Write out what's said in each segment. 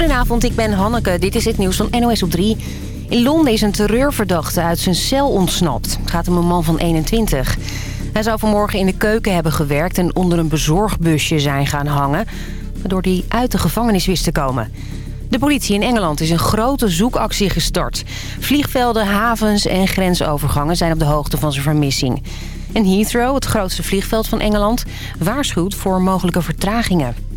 Goedenavond, ik ben Hanneke. Dit is het nieuws van NOS op 3. In Londen is een terreurverdachte uit zijn cel ontsnapt. Het gaat om een man van 21. Hij zou vanmorgen in de keuken hebben gewerkt en onder een bezorgbusje zijn gaan hangen... waardoor hij uit de gevangenis wist te komen. De politie in Engeland is een grote zoekactie gestart. Vliegvelden, havens en grensovergangen zijn op de hoogte van zijn vermissing. En Heathrow, het grootste vliegveld van Engeland, waarschuwt voor mogelijke vertragingen.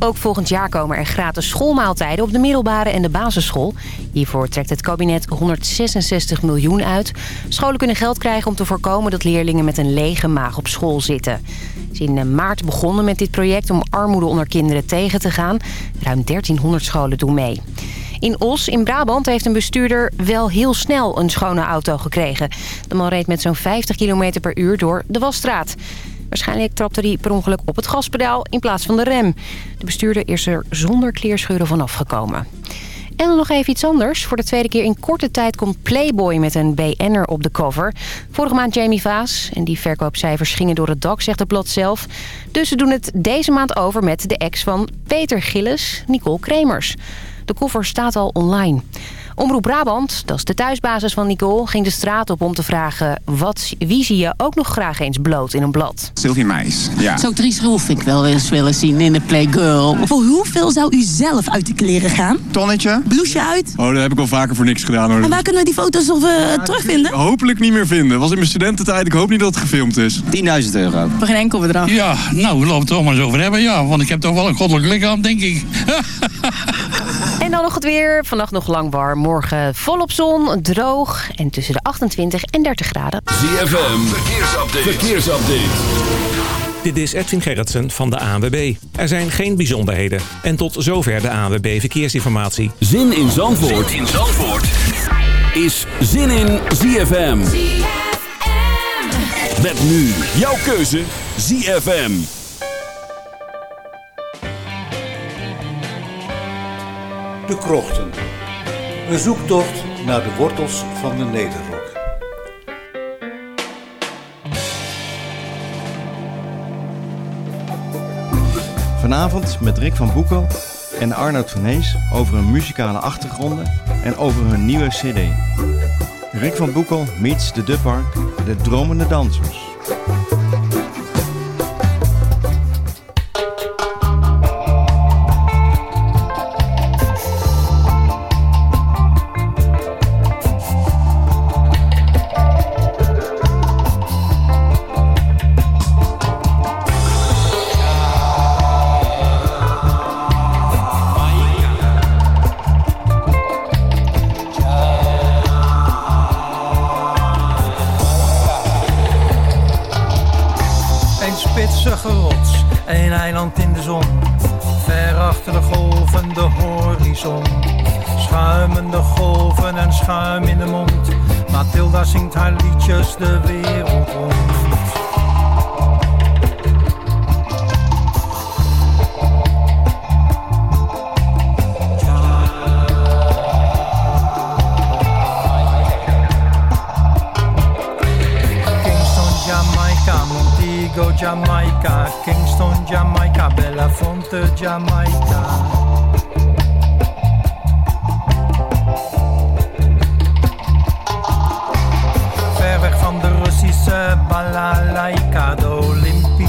Ook volgend jaar komen er gratis schoolmaaltijden op de middelbare en de basisschool. Hiervoor trekt het kabinet 166 miljoen uit. Scholen kunnen geld krijgen om te voorkomen dat leerlingen met een lege maag op school zitten. Is in maart begonnen met dit project om armoede onder kinderen tegen te gaan. Ruim 1300 scholen doen mee. In Os, in Brabant, heeft een bestuurder wel heel snel een schone auto gekregen. De man reed met zo'n 50 km per uur door de Wasstraat. Waarschijnlijk trapte hij per ongeluk op het gaspedaal in plaats van de rem. De bestuurder is er zonder kleerscheuren vanaf gekomen. En dan nog even iets anders. Voor de tweede keer in korte tijd komt Playboy met een BN'er op de cover. Vorige maand Jamie Vaas. En die verkoopcijfers gingen door het dak, zegt het blad zelf. Dus ze doen het deze maand over met de ex van Peter Gillis, Nicole Kremers. De cover staat al online. Omroep Brabant, dat is de thuisbasis van Nicole, ging de straat op om te vragen... Wat, wie zie je ook nog graag eens bloot in een blad? Sylvie Meis, ja. Zou Dries Roelvink ik wel eens willen zien in de Playgirl. Voor hoeveel zou u zelf uit de kleren gaan? Tonnetje. Blouseje uit? Oh, dat heb ik al vaker voor niks gedaan hoor. En waar kunnen we die foto's of, uh, terugvinden? Hopelijk niet meer vinden. Was in mijn studententijd. Ik hoop niet dat het gefilmd is. 10.000 euro. Voor geen enkel bedrag. Ja, nou, we lopen het er maar eens over hebben. Ja, want ik heb toch wel een goddelijk lichaam, denk ik. en dan nog het weer. Vannacht nog lang warm. Morgen volop zon, droog en tussen de 28 en 30 graden. ZFM, verkeersupdate. verkeersupdate. Dit is Edwin Gerritsen van de ANWB. Er zijn geen bijzonderheden. En tot zover de ANWB Verkeersinformatie. Zin in Zandvoort, zin in Zandvoort. is Zin in ZFM. ZFM. Met nu jouw keuze ZFM. De Krochten. Een zoektocht naar de wortels van de Nederrok. Vanavond met Rick van Boekel en Arnoud van Hees over hun muzikale achtergronden en over hun nieuwe cd. Rick van Boekel meets de Dubpark, de dromende dansers.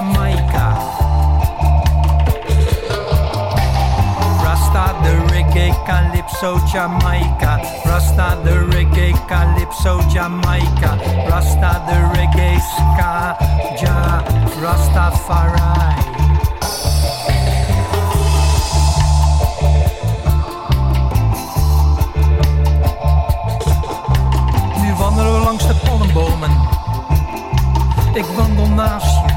Jamaica. Rasta the reggae calypso Jamaica. Rasta the reggae calypso Jamaica. Rasta the reggae ska ja Rastafari. Wandelen we langs de palmbomen. Ik wandel naast je,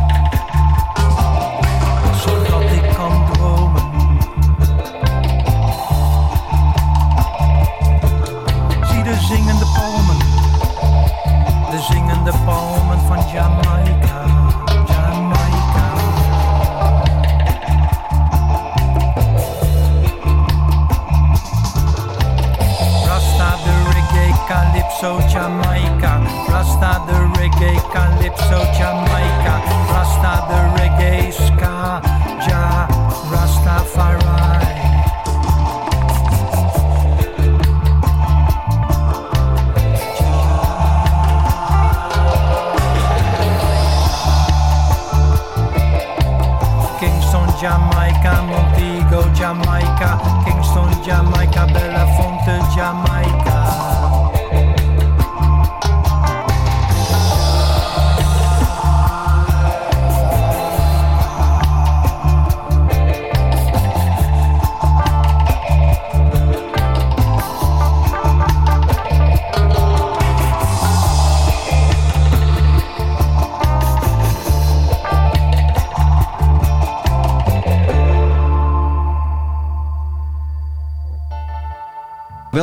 calypso Jamaica. Rasta the reggae calypso Jamaica. Rasta the reggae ska ja Rastafari. Kingston, Jamaica, Montego, Jamaica, Kingston, Jamaica, Belafonte, Jamaica.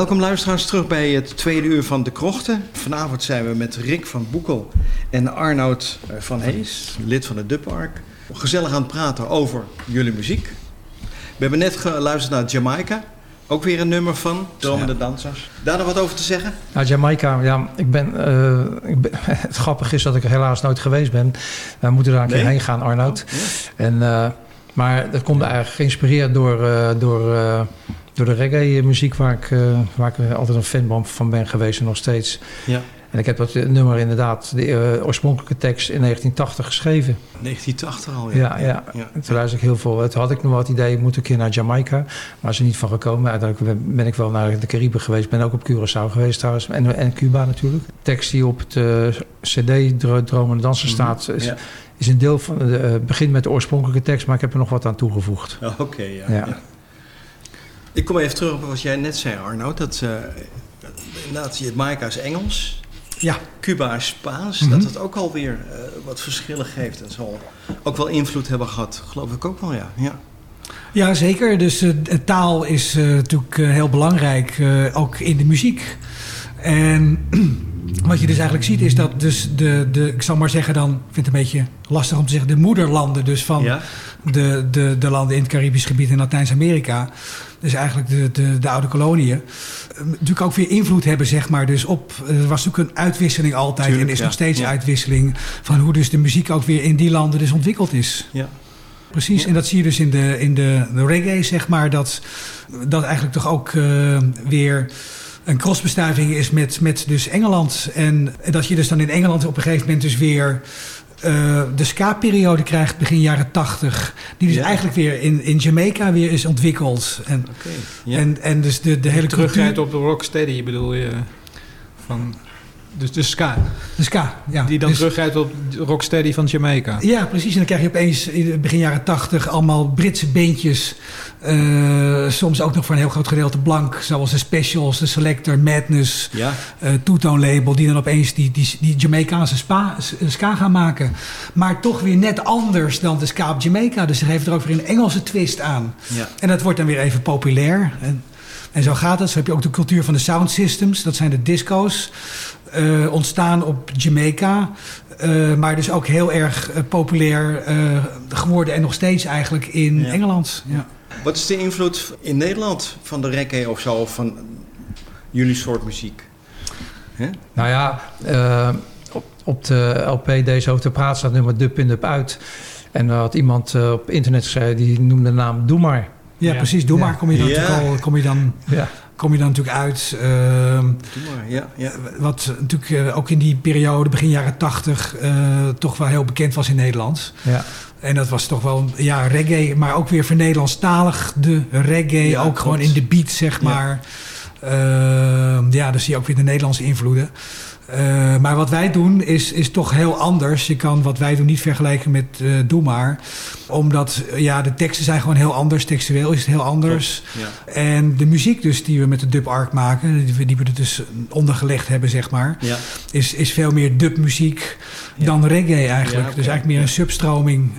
Welkom luisteraars terug bij het tweede uur van De Krochten. Vanavond zijn we met Rick van Boekel en Arnoud eh, van Hees, lid van de Dupark. Gezellig aan het praten over jullie muziek. We hebben net geluisterd naar Jamaica. Ook weer een nummer van Dromende Dansers. Daar nog wat over te zeggen? Nou, Jamaica, ja, ik ben, ik ben, het grappige is dat ik er helaas nooit geweest ben. We moeten daar een keer heen gaan, Arnoud. Oh, En, eh, maar dat komt eigenlijk geïnspireerd door, door, door de reggae-muziek... Waar ik, eh, waar ik altijd een fan van ben geweest en nog steeds. Ja. En ik heb dat nummer inderdaad, de eh, oorspronkelijke tekst in 1980 geschreven. 1980 al, Ja, ja. En Toen luisterde ik heel veel. Toen had ik nog wat idee, ik moet een keer naar Jamaica. Maar is er niet van gekomen. Uiteindelijk ben- ik wel naar de Cariben geweest. Ben ook op Curaçao geweest trouwens. En, en Cuba natuurlijk. De tekst die op het eh, cd Dro- Dromen en Dansen staat... Is, Ja. is een deel van... de eh, begint met de oorspronkelijke tekst, maar ik heb er nog wat aan toegevoegd. Oh, Oké, ja, Ja. Ik kom even terug op wat jij net zei, Arnoud. Dat, eh inderdaad, Jamaica is Engels. Ja. Cuba is Spaans. Mhm. Dat het ook alweer eh wat verschillen geeft. Dat zal ook wel invloed hebben gehad. Geloof ik ook wel, ja. ja. Ja, zeker. Dus de taal is natuurlijk heel belangrijk, ook in de muziek. En wat je dus eigenlijk ziet is dat dus de, de ik zal maar zeggen dan, ik vind het een beetje lastig om te zeggen, de moederlanden dus van Ja. De, de, de landen in het Caribisch gebied en Latijns-Amerika, dus eigenlijk de, de, de oude koloniën, eh, natuurlijk ook weer invloed hebben zeg maar dus op, er was natuurlijk een uitwisseling altijd Tuurlijk, en is ja. nog steeds Ja. uitwisseling van hoe dus de muziek ook weer in die landen dus ontwikkeld is. Ja. Precies, en dat zie je dus in de, in de, de reggae, zeg maar, dat, dat eigenlijk toch ook eh, weer een crossbestuiving is met, met dus Engeland. En dat je dus dan in Engeland op een gegeven moment dus weer eh, de ska-periode krijgt, begin jaren tachtig. Die dus Ja. eigenlijk weer in, in Jamaica weer is ontwikkeld. En, ja. en, en dus de, de hele Terugrijdt op de rocksteady, bedoel je? Van, dus de ska. De ska, ja. Die dan Dus- terugrijdt op rocksteady van Jamaica. Ja, precies. En dan krijg je opeens in begin jaren tachtig allemaal Britse beentjes. Eh, soms ook nog voor een heel groot gedeelte blank. Zoals de Specials, de Selector, Madness, Ja. eh Two-Tone Label. Die dan opeens die, die, die Jamaicaanse spa, ska gaan maken. Maar toch weer net anders dan de ska op Jamaica. Dus ze geven er ook weer een Engelse twist aan. Ja. En dat wordt dan weer even populair. En, en zo gaat het. Zo heb je ook de cultuur van de sound systems. Dat zijn de disco's. Eh, ontstaan op Jamaica. eh, maar dus ook heel erg eh, populair eh, geworden. En nog steeds eigenlijk in Ja. Engeland. Ja. Wat is de invloed in Nederland van de reggae of zo? Of van jullie soort muziek? Hè? Nou ja, eh, op, op de LP Deze Over te Praat staat nummer Dup in Dup uit. En er had iemand eh, op internet geschreven, die noemde de naam Doe Maar. Ja, precies. Doe maar. Kom je dan, Ja. al- kom je dan, Ja. Kom je dan natuurlijk uit. ehm, ja, ja. Wat natuurlijk eh, ook in die periode, begin jaren tachtig, eh, toch wel heel bekend was in Nederland. Ja. En dat was toch wel, ja, reggae, maar ook weer voor Nederlandstalig de reggae. Ja, ook gewoon in de beat, zeg maar. Ehm, ja, dus zie je ook weer de Nederlandse invloeden. Eh, maar wat wij doen is, is toch heel anders. Je kan wat wij doen niet vergelijken met eh Doe Maar. Omdat eh, ja, de teksten zijn gewoon heel anders. Textueel is het heel anders. Ja. En de muziek dus die we met de Dub Arc maken... die we, die we er dus ondergelegd hebben, zeg maar... Ja. is, is veel meer dubmuziek dan reggae eigenlijk. Ja. Dus eigenlijk meer een substroming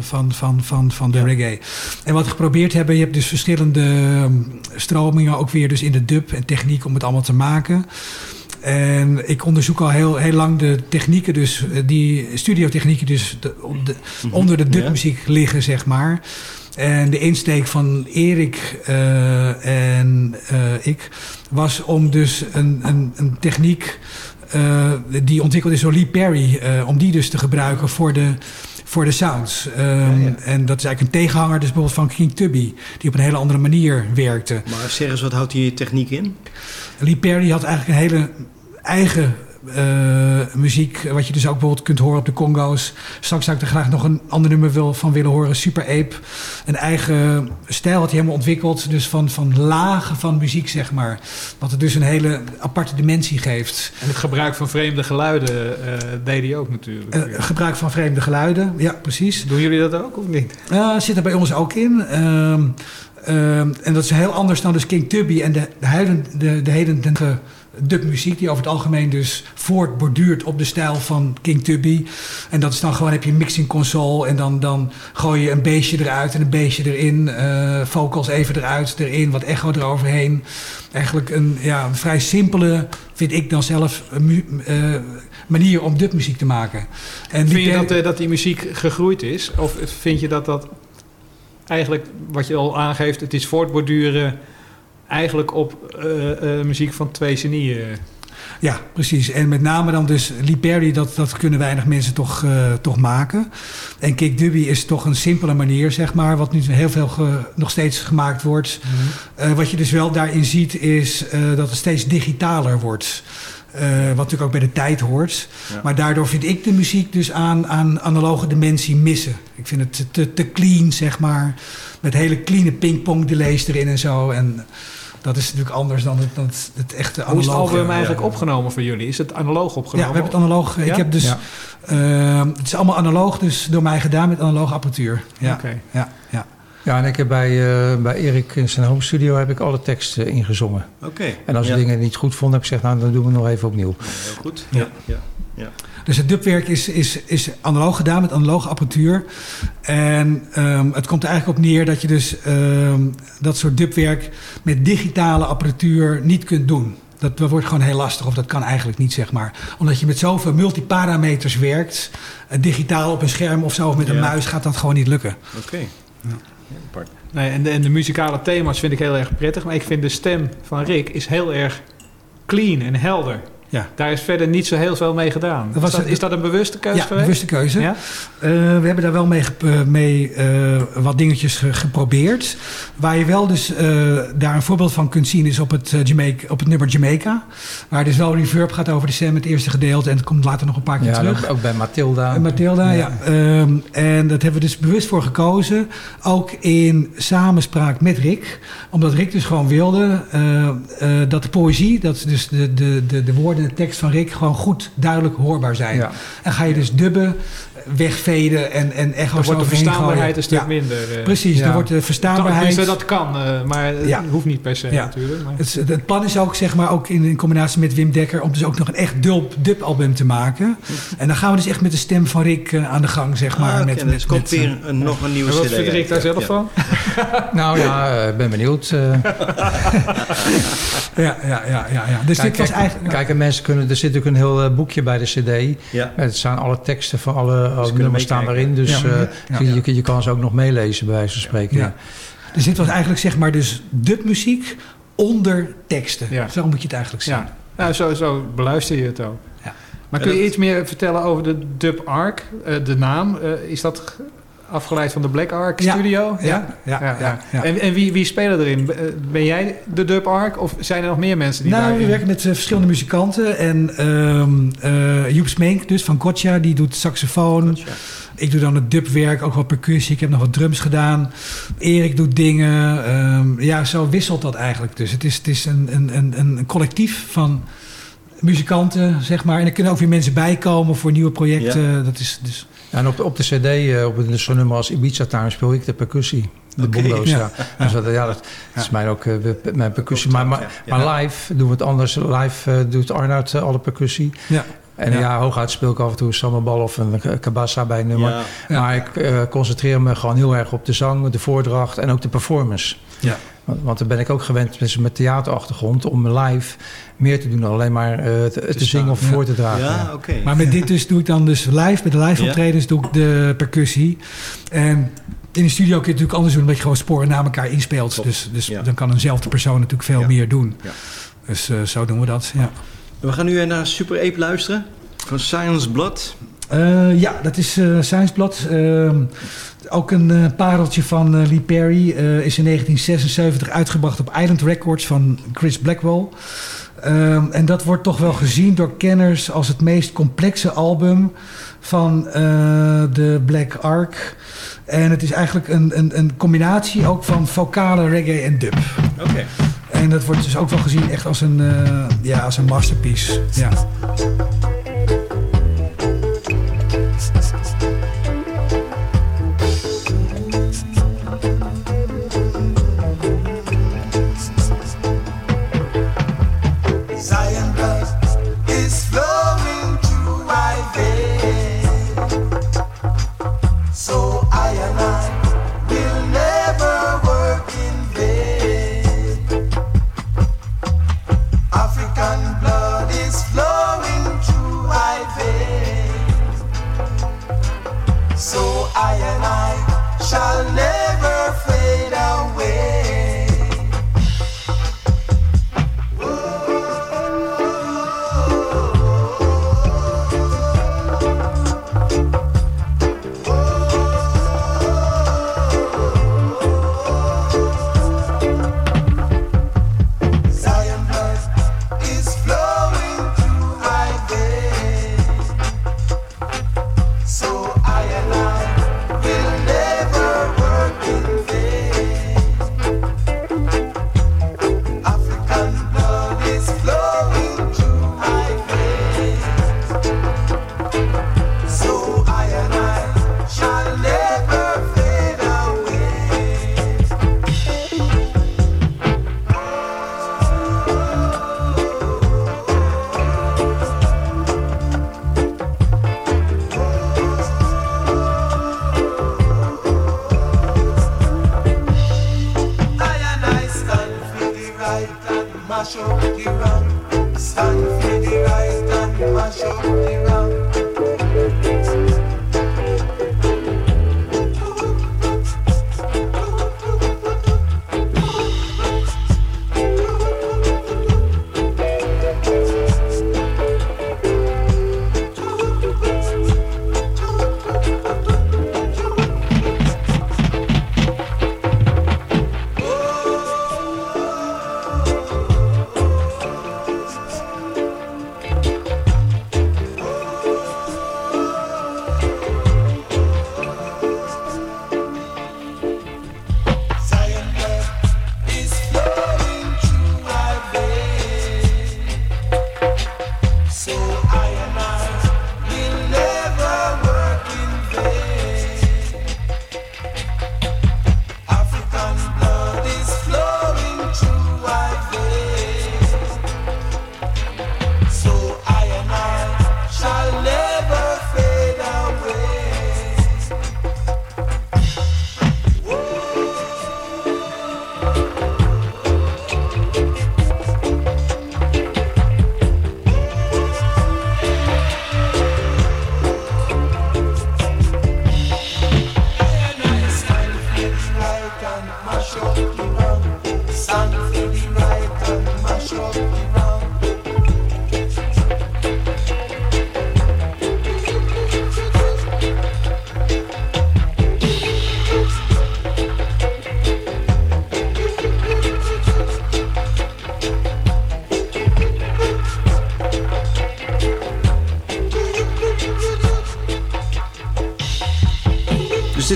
van, van, van, van de reggae. En wat we geprobeerd hebben... je hebt dus verschillende ehm, stromingen... ook weer dus in de dub en techniek om het allemaal te maken... En ik onderzoek al heel, heel lang de technieken, dus eh, die studiotechnieken, dus de, de- onder de dubmuziek liggen, zeg maar. En de insteek van Erik eh, en eh, ik was om dus een, een, een techniek die ontwikkeld is door Lee Perry, om die dus te gebruiken voor de, voor de sounds. Ehm, En dat is eigenlijk een tegenhanger dus bijvoorbeeld van King Tubby, die op een hele andere manier werkte. Maar zeg eens, wat houdt die techniek in? Lee Perry had eigenlijk een hele eigen eh, muziek, wat je dus ook bijvoorbeeld kunt horen op de Congo's. Straks zou ik er graag nog een ander nummer wil, van willen horen, Super Ape. Een eigen stijl had hij helemaal ontwikkeld, dus van, van lagen van muziek, zeg maar. Wat het dus een hele aparte dimensie geeft. En het gebruik van vreemde geluiden eh, deed hij ook natuurlijk. Eh, gebruik van vreemde geluiden, ja, precies. Doen jullie dat ook of niet? Ja, zit er bij ons ook in. Ehm, ehm, en dat is heel anders dan dus King Tubby en de, de, huiden, de, de hedendige dubmuziek... die over het algemeen dus voortborduurt op de stijl van King Tubby. En dat is dan gewoon, heb je een mixing console... en dan, dan gooi je een beestje eruit en een beestje erin. eh, vocals even eruit, erin, wat echo eroverheen. Eigenlijk een, ja, een vrij simpele, vind ik dan zelf... eh, manier om dubmuziek te maken. En Vind je dat, eh, dat die muziek gegroeid is? Of vind je dat dat eigenlijk, wat je al aangeeft, het is voortborduren eigenlijk op eh, eh, muziek van twee genieën? Ja, precies. En met name dan dus Lee Perry, dat, dat kunnen weinig mensen toch, eh, toch maken. En Kick Dubby is toch een simpele manier, zeg maar, wat nu heel veel ge- nog steeds gemaakt wordt. Eh, wat je dus wel daarin ziet, is dat het steeds digitaler wordt. Eh, wat natuurlijk ook bij de tijd hoort. Ja. Maar daardoor vind ik de muziek dus aan, aan analoge dimensie missen. Ik vind het te, te clean, zeg maar. Met hele clean pingpong delays erin en zo. En dat is natuurlijk anders dan het, dan het, het echte Hoe is het analoge. album eigenlijk opgenomen voor jullie? Is het analoog Ja, opgenomen? we hebben het analoog. Ik Ja? heb dus, Ja. ehm, het is allemaal analoog, dus door mij gedaan met analoge apparatuur. Ja, Oké. ja, ja. Ja, en ik heb bij, eh, bij Erik in zijn home studio heb ik alle teksten ingezongen. Oké. En als Ja. ik dingen niet goed vond, heb ik gezegd, nou dan doen we het nog even opnieuw. Heel goed. Ja. Ja. Ja. Dus het dubwerk is, is, is analoog gedaan met analoge apparatuur. En ehm, het komt er eigenlijk op neer dat je dus ehm, dat soort dubwerk met digitale apparatuur niet kunt doen. Dat wordt gewoon heel lastig, of dat kan eigenlijk niet, zeg maar. Omdat je met zoveel multiparameters werkt, eh, digitaal op een scherm of zo, of met een Ja. muis, gaat dat gewoon niet lukken. Oké. Nee, en, de, en de muzikale thema's vind ik heel erg prettig. Maar ik vind de stem van Rick is heel erg clean en helder. Ja. Daar is verder niet zo heel veel mee gedaan. Dat was is, dat, het- is dat een bewuste keuze Ja, geweest? bewuste keuze. Ja? Eh, we hebben daar wel mee, eh, mee eh, wat dingetjes ge- geprobeerd. Waar je wel dus eh, daar een voorbeeld van kunt zien is op het, Jamaica, op het nummer Jamaica. Waar dus wel reverb gaat over de stem, het eerste gedeelte. En het komt later nog een paar keer Ja, terug. ook, bij Matilda. Mathilda, ja. Ehm, en dat hebben we dus bewust voor gekozen. Ook in samenspraak met Rick. Omdat Rick dus gewoon wilde eh, eh, dat de poëzie, dat dus de, de, de, de woorden de tekst van Rick gewoon goed duidelijk hoorbaar zijn. Ja. En ga je dus dubben, wegveden en, en echo's Dan wordt de verstaanbaarheid gooien. een stuk Ja. minder. eh. Precies, Ja. dan wordt de verstaanbaarheid... Tenminste, dat kan, eh, maar het Ja. hoeft niet per se Ja. natuurlijk. Maar... Het, het plan is ook, zeg maar, ook in, in combinatie met Wim Dekker... om dus ook nog een echt dub, dub-album te maken. En dan gaan we dus echt met de stem van Rick eh, aan de gang, zeg maar. Ah, met, dus met, komt met, weer een, nog een nieuwe En wat cd. vindt Rick daar zelf ja. van? Nou ja, ik ben benieuwd. Ja, ja, ja, ja, ja. Dus kijk, dit was kijk, eigenlijk... kijk, en mensen kunnen, er zit ook een heel boekje bij de cd. Ja. Het staan alle teksten van alle, alle kunnen nummers staan erin. Dus Ja. eh, Ja. je, je, je kan ze ook nog meelezen, bij wijze van spreken. Ja. Dus dit was eigenlijk, zeg maar, dus dubmuziek onder teksten. Ja. Zo moet je het eigenlijk zien. Ja, nou, zo, zo beluister je het ook. Ja. Maar kun je iets meer vertellen over de Dub Arc, eh, de naam? Eh, is dat afgeleid van de Black Ark. Studio? Ja, ja, ja. En, en wie, wie spelen erin? Ben jij de Dub Ark of zijn er nog meer mensen die nou, daarin... we werken met eh, verschillende muzikanten. En ehm eh, Joep Smeenk dus van Gotcha, die doet saxofoon. Ik doe dan het dubwerk, ook wat percussie. Ik heb nog wat drums gedaan. Erik doet dingen. Ehm, ja, zo wisselt dat eigenlijk. Dus het is, het is een, een, een, een collectief van muzikanten, zeg maar. En er kunnen ook weer mensen bijkomen voor nieuwe projecten. Dat is dus... En op de, op de cd, eh, op een zo'n nummer als Ibiza Time speel ik de percussie. De bongo's, Ja. ja. Dus dat, ja, dat is mijn ook eh, mijn percussie. Maar, maar, live doen we het anders. Live eh, doet Arnoud alle percussie. Ja. En Ja. ja, hooguit speel ik af en toe een sambal of een kabassa bij een nummer. Ja. Ja. Maar ik concentreer me gewoon heel erg op de zang, de voordracht en ook de performance. Ja. Want, want dan ben ik ook gewend dus met theaterachtergrond om live meer te doen dan alleen maar eh, te, te zingen of Ja. voor te dragen. Ja, oké. Maar met dit dus doe ik dan dus live, met de live Ja. optredens doe ik de percussie. En in de studio kun je het natuurlijk anders doen, omdat je gewoon sporen na elkaar inspeelt. Dus, dus Ja. dan kan eenzelfde persoon natuurlijk veel Ja. meer doen. Ja. Dus eh, zo doen we dat, ja. We gaan nu naar Super Ape luisteren. Van Science Blood. Eh, ja, dat is. Ehm, ook een eh, pareltje van Lee Perry. is in 1976 uitgebracht op Island Records van Chris Blackwell. Ehm, en dat wordt toch wel gezien door kenners als het meest complexe album van de Black Ark. En het is eigenlijk een, een, een combinatie ook van vocale reggae en dub. Oké. En dat wordt dus ook wel gezien echt als een, ja, als een masterpiece. Ja.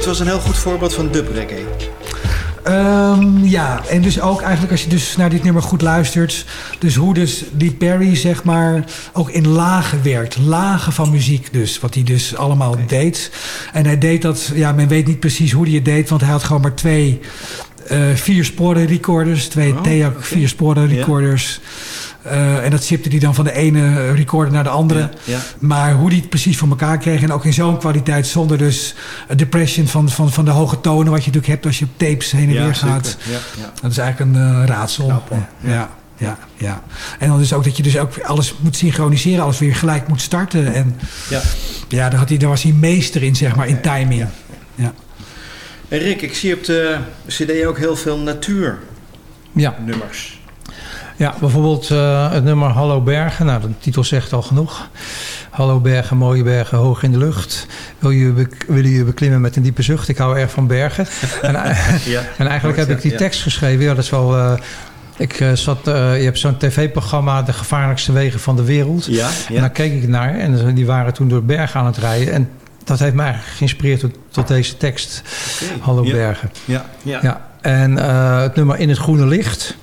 Dit was een heel goed voorbeeld van dub reggae. Ehm, ja, en dus ook eigenlijk als je dus naar dit nummer goed luistert. Dus hoe dus die Perry zeg maar ook in lagen werkt. Lagen van muziek dus. Wat hij dus allemaal deed. En hij deed dat, ja men weet niet precies hoe hij het deed. Want hij had gewoon maar twee vier sporen recorders. Twee Oh, TEAC vier sporen recorders. Eh, en dat zipte hij dan van de ene recorder naar de andere. Ja, ja. Maar hoe hij het precies voor elkaar kreeg... en ook in zo'n kwaliteit zonder dus depression van, van, van de hoge tonen... wat je natuurlijk hebt als je op tapes heen en Ja, weer gaat. Dat is eigenlijk een eh, raadsel. ja, ja, ja, ja. En dan is ook dat je dus ook alles moet synchroniseren... alles weer gelijk moet starten. En Ja. ja, daar, had hij, daar was hij meester in, zeg maar, in timing. Ja. En Rick, ik zie op de cd ook heel veel natuurnummers. Ja. Ja, bijvoorbeeld eh, het nummer Hallo Bergen. Nou, de titel zegt al genoeg. Hallo bergen, mooie bergen, hoog in de lucht. Wil je, willen je beklimmen met een diepe zucht? Ik hou erg van bergen. En, Ja, en eigenlijk heb ik die ja. tekst geschreven. Ja, dat is wel... eh, ik eh, zat, eh, je hebt zo'n tv-programma, De Gevaarlijkste Wegen van de Wereld. Ja, ja. En daar keek ik naar. En die waren toen door bergen aan het rijden. En dat heeft mij eigenlijk geïnspireerd tot, tot deze tekst. Hallo Ja. bergen. Ja, ja. Ja, en eh, het nummer In het Groene Licht.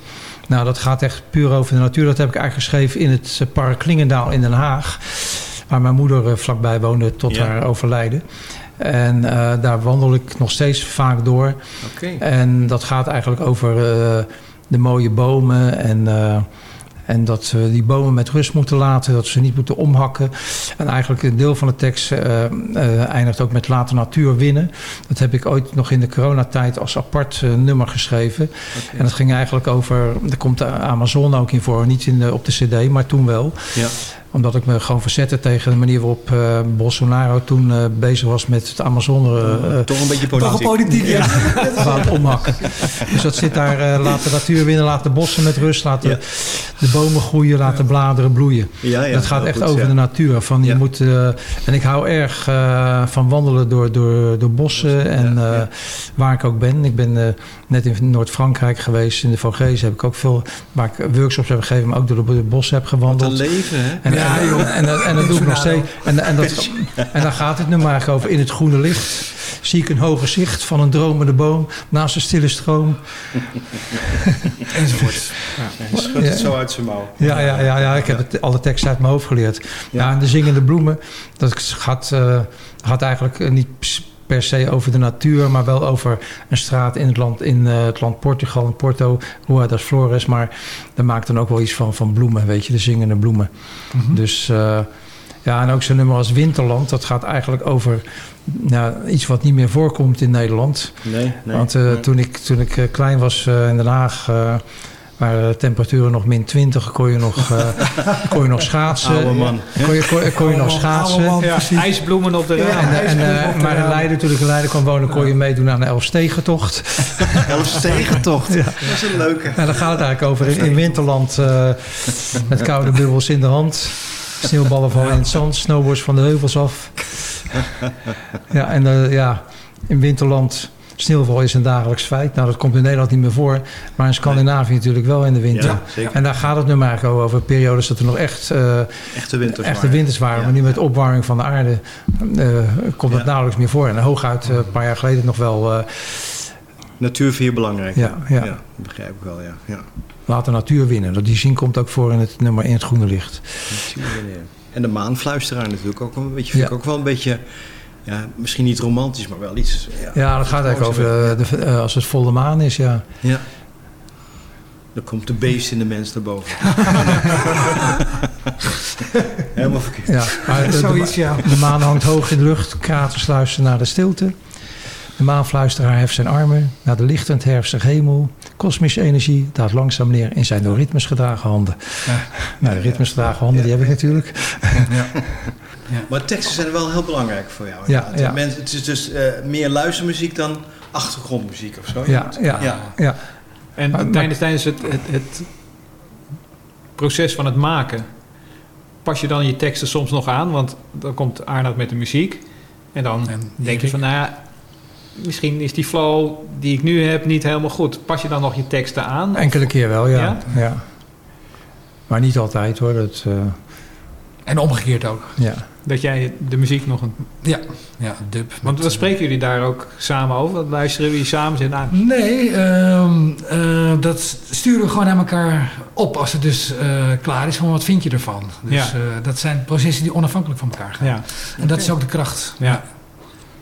Nou, dat gaat echt puur over de natuur. Dat heb ik eigenlijk geschreven in het park Klingendaal in Den Haag. Waar mijn moeder eh, vlakbij woonde tot Ja. haar overlijden. En eh, daar wandel ik nog steeds vaak door. Oké. En dat gaat eigenlijk over eh, de mooie bomen en... en dat we die bomen met rust moeten laten, dat ze niet moeten omhakken. En eigenlijk een deel van de tekst eh, eh, eindigt ook met laten natuur winnen. Dat heb ik ooit nog in de coronatijd als apart eh, nummer geschreven. En dat ging eigenlijk over, er komt de Amazon ook in voor, niet in de, op de cd, maar toen wel. Ja. Omdat ik me gewoon verzette tegen de manier waarop eh, Bolsonaro toen eh, bezig was met het Amazon. eh, Toch een beetje politiek. Toch politiek, ja. omhakken. Dus dat zit daar, laat de natuur winnen, laat de bossen met rust, laat de, Ja. de bomen groeien, laat de bladeren bloeien. Ja, dat gaat echt goed, over de natuur. Van, je moet, en ik hou erg van wandelen door, door, door bossen en waar ik ook ben. Ik ben net in Noord-Frankrijk geweest, in de Vosges heb ik ook veel, waar ik workshops heb gegeven, maar ook door de, bossen heb Wat gewandeld. een leven, hè? En, Ja, en, joh. en, en, en dat doe ik nog steeds. En, en, dat, en daar gaat het nu maar over. In het groene licht zie ik een hoger zicht van een dromende boom naast een stille stroom. Enzovoort. Hij schudt het zo uit zijn mouw. Ja, ja, ja, ja ik heb het, alle teksten uit mijn hoofd geleerd. Ja, en de zingende bloemen, dat gaat, eh, gaat eigenlijk eh, niet per se over de natuur, maar wel over een straat in het land, in eh, het land Portugal, in Porto, Rua das Flores. Maar daar maakt dan ook wel iets van, van bloemen, weet je, de zingende bloemen. Dus eh, ja, en ook zo'n nummer als Winterland, dat gaat eigenlijk over nou, iets wat niet meer voorkomt in Nederland. Nee, nee. Want eh, nee. toen ik, toen ik klein was in Den Haag, eh, waren de temperaturen nog min 20, kon je nog, eh, kon je nog schaatsen. Oude man. Kon je, kon, kon je nog schaatsen. Oude man, Ja, precies. ijsbloemen op de En, raam. en, eh, maar in Leiden, toen ik in Leiden kwam wonen, kon je meedoen aan de Elfstegentocht. Elfstegentocht. Ja. Dat is een leuke. En daar gaat het eigenlijk over. In, in Winterland, eh, met koude bubbels in de hand. Sneeuwballen vallen in het zand, snowboards van de heuvels af. Ja, en eh, ja, in Winterland, sneeuwval is een dagelijks feit. Nou, dat komt in Nederland niet meer voor. Maar in Scandinavië natuurlijk wel in de winter. Ja, zeker. En daar gaat het nu maar over. periodes dat er nog echt, eh, Echte winters. echte waren. winters waren. Ja. Maar nu met opwarming van de aarde eh, komt dat nauwelijks meer voor. En hooguit eh, een paar jaar geleden nog wel... Natuur vind je belangrijk. Ja, ja. dat begrijp ik wel, ja. ja. laat de natuur winnen. Dat- Die zin komt ook voor in het nummer In het Groene Licht. Natuur, ja. En de maanfluisteraar natuurlijk ook een beetje, vind ik ook wel een beetje, ja, misschien niet romantisch, maar wel iets. Ja, Ja, dat gaat eigenlijk over eh, de, eh, als het volle maan is, ja. Ja. Dan komt de beest in de mens naar boven. Helemaal verkeerd. ja maar de, de, Zoiets, ja. de maan hangt hoog in de lucht, kraters luisteren naar de stilte. De maanfluisteraar heft zijn armen naar de lichtend herfstige hemel. Kosmische energie daalt langzaam neer in zijn door ritmes gedragen handen. Nou, de ritmes gedragen handen, die heb ik natuurlijk. Maar teksten zijn wel heel belangrijk voor jou. Ja, ja. Mensen, het is dus eh, meer luistermuziek dan achtergrondmuziek of zo. Ja, ja, ja. ja. En Maar- tijdens, tijdens het, het, het proces van het maken, pas je dan je teksten soms nog aan? Want dan komt Arnoud met de muziek. En dan En denk je van, nou ja, misschien is die flow die ik nu heb niet helemaal goed. Pas je dan nog je teksten aan? Enkele keer wel, ja. Ja? ja. Maar niet altijd hoor. Dat, eh, En omgekeerd ook. Ja. Dat jij de muziek nog een... Ja, ja dub. Want wat spreken jullie daar ook samen over? Wat luisteren jullie samen? Zijn aan? Nee, ehm, eh, dat sturen we gewoon naar elkaar op als het dus eh, klaar is. Van wat vind je ervan? Dus Ja. eh, dat zijn processen die onafhankelijk van elkaar gaan. Ja. En dat is ook de kracht. Ja.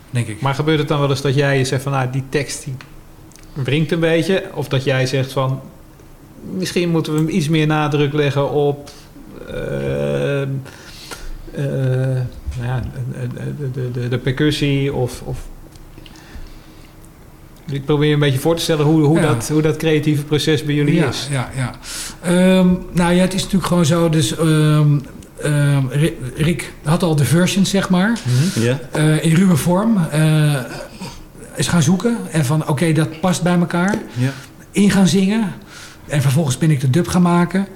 denk ik. Maar gebeurt het dan wel eens dat jij zegt van nou, die tekst die wringt een beetje? Of dat jij zegt van misschien moeten we iets meer nadruk leggen op eh, eh, nou ja, de, de, de, de percussie of, of ik probeer een beetje voor te stellen hoe, hoe, Ja. dat, hoe dat creatieve proces bij jullie ja, is. Ja, ja. Ehm, nou ja, het is natuurlijk gewoon zo. Dus ehm, ehm, Ri- Rick had al de versions, zeg maar. Ja. Eh, in ruwe vorm. eh, is gaan zoeken. En van, oké, dat past bij elkaar. Ja. In gaan zingen. En vervolgens ben ik de dub gaan maken.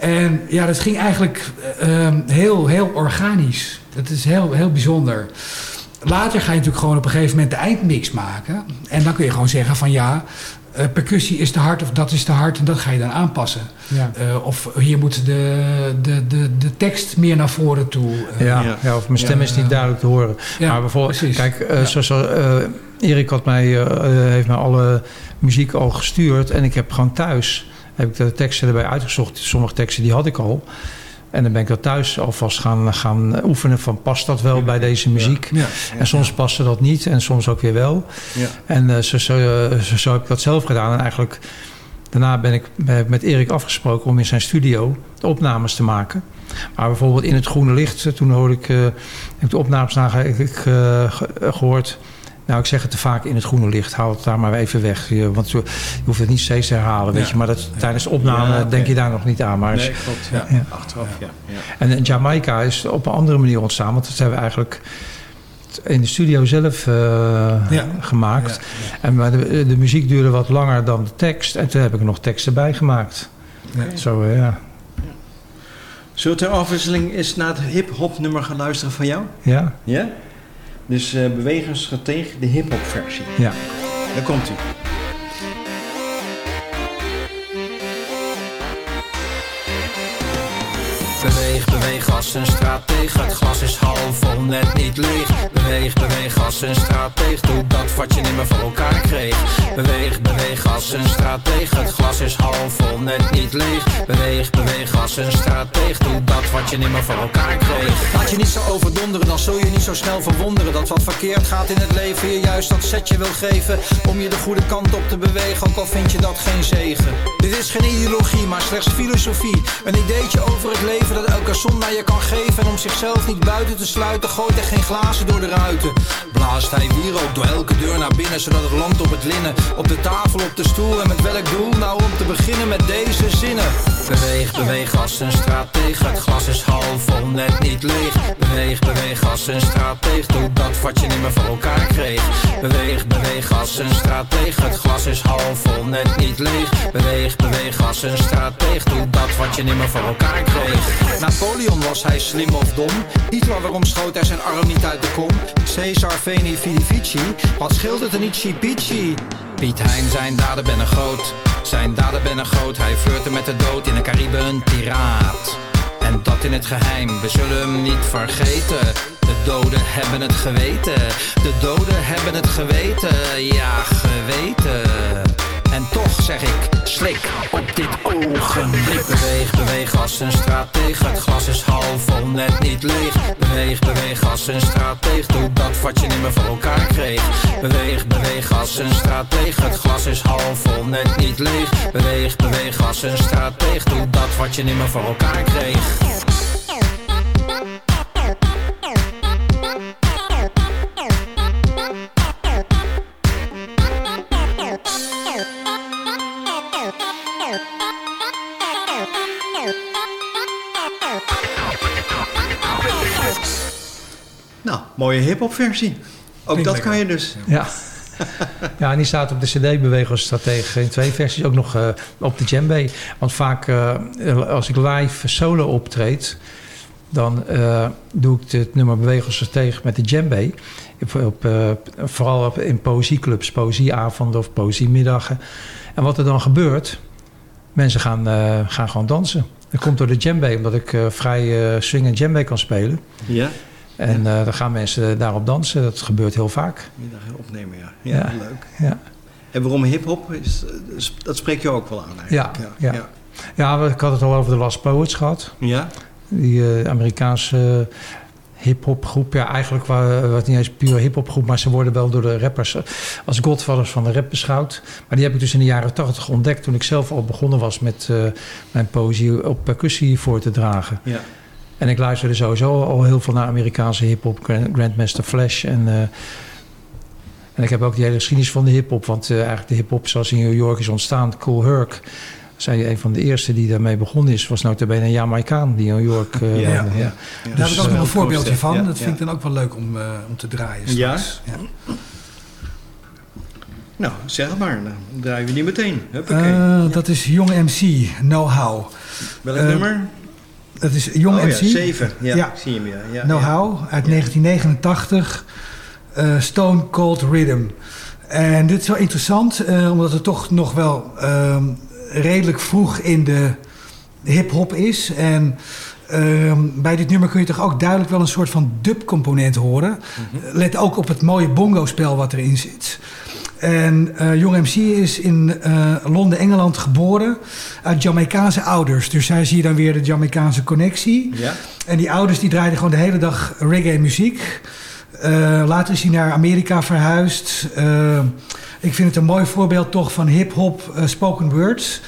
En ja, dat ging eigenlijk eh, ehm, heel, heel organisch. Dat is heel, heel bijzonder. Later ga je natuurlijk gewoon op een gegeven moment de eindmix maken. En dan kun je gewoon zeggen van ja, eh, percussie is te hard of dat is te hard. En dat ga je dan aanpassen. Ja. Eh, of hier moet de, de, de, de tekst meer naar voren toe. eh. Ja, ja. of mijn stem Ja. is niet duidelijk te horen. Ja, maar bijvoorbeeld, precies. kijk, eh, Ja. zoals eh, Erik had mij, heeft mij alle muziek al gestuurd. En ik heb gewoon thuis, heb ik de teksten erbij uitgezocht. Sommige teksten die had ik al. En dan ben ik dat thuis alvast gaan, gaan oefenen van past dat wel bij deze muziek. Ja. En soms paste dat niet en soms ook weer wel. Ja. En eh, zo, zo, eh, zo, zo heb ik dat zelf gedaan. En eigenlijk daarna ben ik met Erik afgesproken om in zijn studio de opnames te maken. Maar bijvoorbeeld in het groene licht, eh, toen hoorde ik, heb ik de opnames ik, ik, eh, ge- eh, gehoord. Nou, ik zeg het te vaak in het groene licht. Haal het daar maar even weg. Je, want je, hoeft het niet steeds te herhalen. Weet Ja. je, maar dat, tijdens de opname Ja, denk je daar nog niet aan. Maar Nee, klopt. Ja. Ja. Achteraf, ja. ja. en in Jamaica is op een andere manier ontstaan. Want dat hebben we eigenlijk in de studio zelf eh, Ja. gemaakt. Ja, En maar de, de muziek duurde wat langer dan de tekst. En toen heb ik nog teksten bij gemaakt. Zo, eh, ja. Zullen ter afwisseling eens naar het hip-hop nummer gaan luisteren van jou? Ja? Ja? Dus eh bewegingsstratege, de hip-hop versie. Ja. Daar komt u. Beweeg, beweeg als een strateeg. Het glas is half vol, net niet leeg. Beweeg, beweeg als een strateeg. Doe dat wat je niet meer voor elkaar kreeg. Beweeg, beweeg als een strateeg. Het glas is half vol, net niet leeg. Beweeg, beweeg als een strateeg. Doe dat wat je niet meer voor elkaar kreeg. Laat je niet zo overdonderen, dan zul je niet zo snel verwonderen Dat wat verkeerd gaat in het leven je juist dat setje wil geven Om je de goede kant op te bewegen, ook al vind je dat geen zegen Dit is geen ideologie, maar slechts filosofie Een ideetje over het leven dat elke zon naar je kan geven En om zichzelf niet buiten te sluiten, gooit er geen glazen door de ruiten Blaast hij wierook door elke deur naar binnen Zodat het landt op het linnen, op de tafel, op de stoel En met welk doel? Nou om te beginnen met deze zinnen Beweeg, beweeg als een strateeg. Het glas is half vol, net niet leeg. Beweeg, beweeg als een strateeg. Doe dat wat je niet meer voor elkaar kreeg. Beweeg, beweeg als een strateeg. Het glas is half vol, net niet leeg. Beweeg, beweeg als een strateeg. Doe dat wat je niet meer voor elkaar kreeg. Napoleon was hij slim of dom? Hitler waarom schoot hij zijn arm niet uit de kom? Caesar, Veni, Vidi, Vici, wat scheelt het een pici? Piet Hein, zijn daden ben een groot. Zijn daden ben een groot. Hij flirte met de dood in de Caribe, een piraat. En dat in het geheim, we zullen hem niet vergeten. De doden hebben het geweten. De doden hebben het geweten. Ja, geweten. En toch zeg ik, slik op dit ogenblik. Beweeg, beweeg als een strateeg. Het glas is half vol, net niet leeg. Beweeg, beweeg als een strateeg. Doe dat wat je niet meer voor elkaar kreeg. Beweeg, beweeg als een strateeg. Het glas is half vol, net niet leeg. Beweeg, beweeg als een strateeg. Doe dat wat je niet meer voor elkaar kreeg. Nou, mooie hip-hop versie. Ook Klinkt dat kan je dus. Ja. ja, en die staat op de CD Bewegen als Stratege in twee versies. Ook nog eh, op de djembe. Want vaak eh, als ik live solo optreed... dan eh, doe ik het nummer Bewegen als Stratege met de djembe. Op, op, vooral op, in poëzieclubs, poëzieavonden of poëziemiddagen. En wat er dan gebeurt... mensen gaan, gaan gewoon dansen. Dat komt door de djembe, omdat ik eh, vrij eh, swing en djembe kan spelen. Ja? En eh, dan gaan mensen daarop dansen. Dat gebeurt heel vaak. Middag opnemen, ja. Ja, Ja. leuk. Ja. En waarom hip-hop? Is- dat spreekt je ook wel aan Ja, eigenlijk. ja. ja. Ja, ik had het al over de Last Poets gehad. Ja? Die Amerikaanse hip-hop groep. Ja, eigenlijk wa- was het niet eens puur hip-hop groep, maar ze worden wel door de rappers eh, als godfathers van de rap beschouwd. Maar die heb ik dus in de jaren tachtig ontdekt toen ik zelf al begonnen was met eh, mijn poëzie op percussie voor te dragen. Ja. En ik luisterde sowieso al heel veel naar Amerikaanse hip-hop, Grand- Grandmaster Flash en. eh, en ik heb ook die hele geschiedenis van de hip-hop. Want eigenlijk de hip-hop zoals in New York is ontstaan, Cool Herc. Zij een van de eerste die daarmee begonnen is, was notabene een Jamaicaan die in New York eh, Ja. Daar Dus, heb ik ook eh, nog een voorbeeldje van. Ja, dat ja. vind ik dan ook wel leuk om, eh, om te draaien Ja? straks. Ja? Nou, zeg maar. Dan draaien we die meteen. Eh, dat is Jong MC, Know How. Welk eh, nummer? Dat is Jong oh, MC. Ja, zeven. Ja, Ja. ik zie hem, ja. ja Know ja. How uit 1989. eh, Stone Cold Rhythm. En dit is wel interessant, eh, omdat het toch nog wel ehm, redelijk vroeg in de hip-hop is. En ehm, bij dit nummer kun je toch ook duidelijk wel een soort van dub-component horen. Let ook op het mooie bongo-spel wat erin zit. En eh Jong MC is in eh, Londen, Engeland geboren uit Jamaicaanse ouders. Dus daar zie je dan weer de Jamaicaanse connectie. Ja. En die ouders die draaiden gewoon de hele dag reggae muziek. Eh, later is hij naar Amerika verhuisd. Ik vind het een mooi voorbeeld toch van hip-hop eh, spoken words.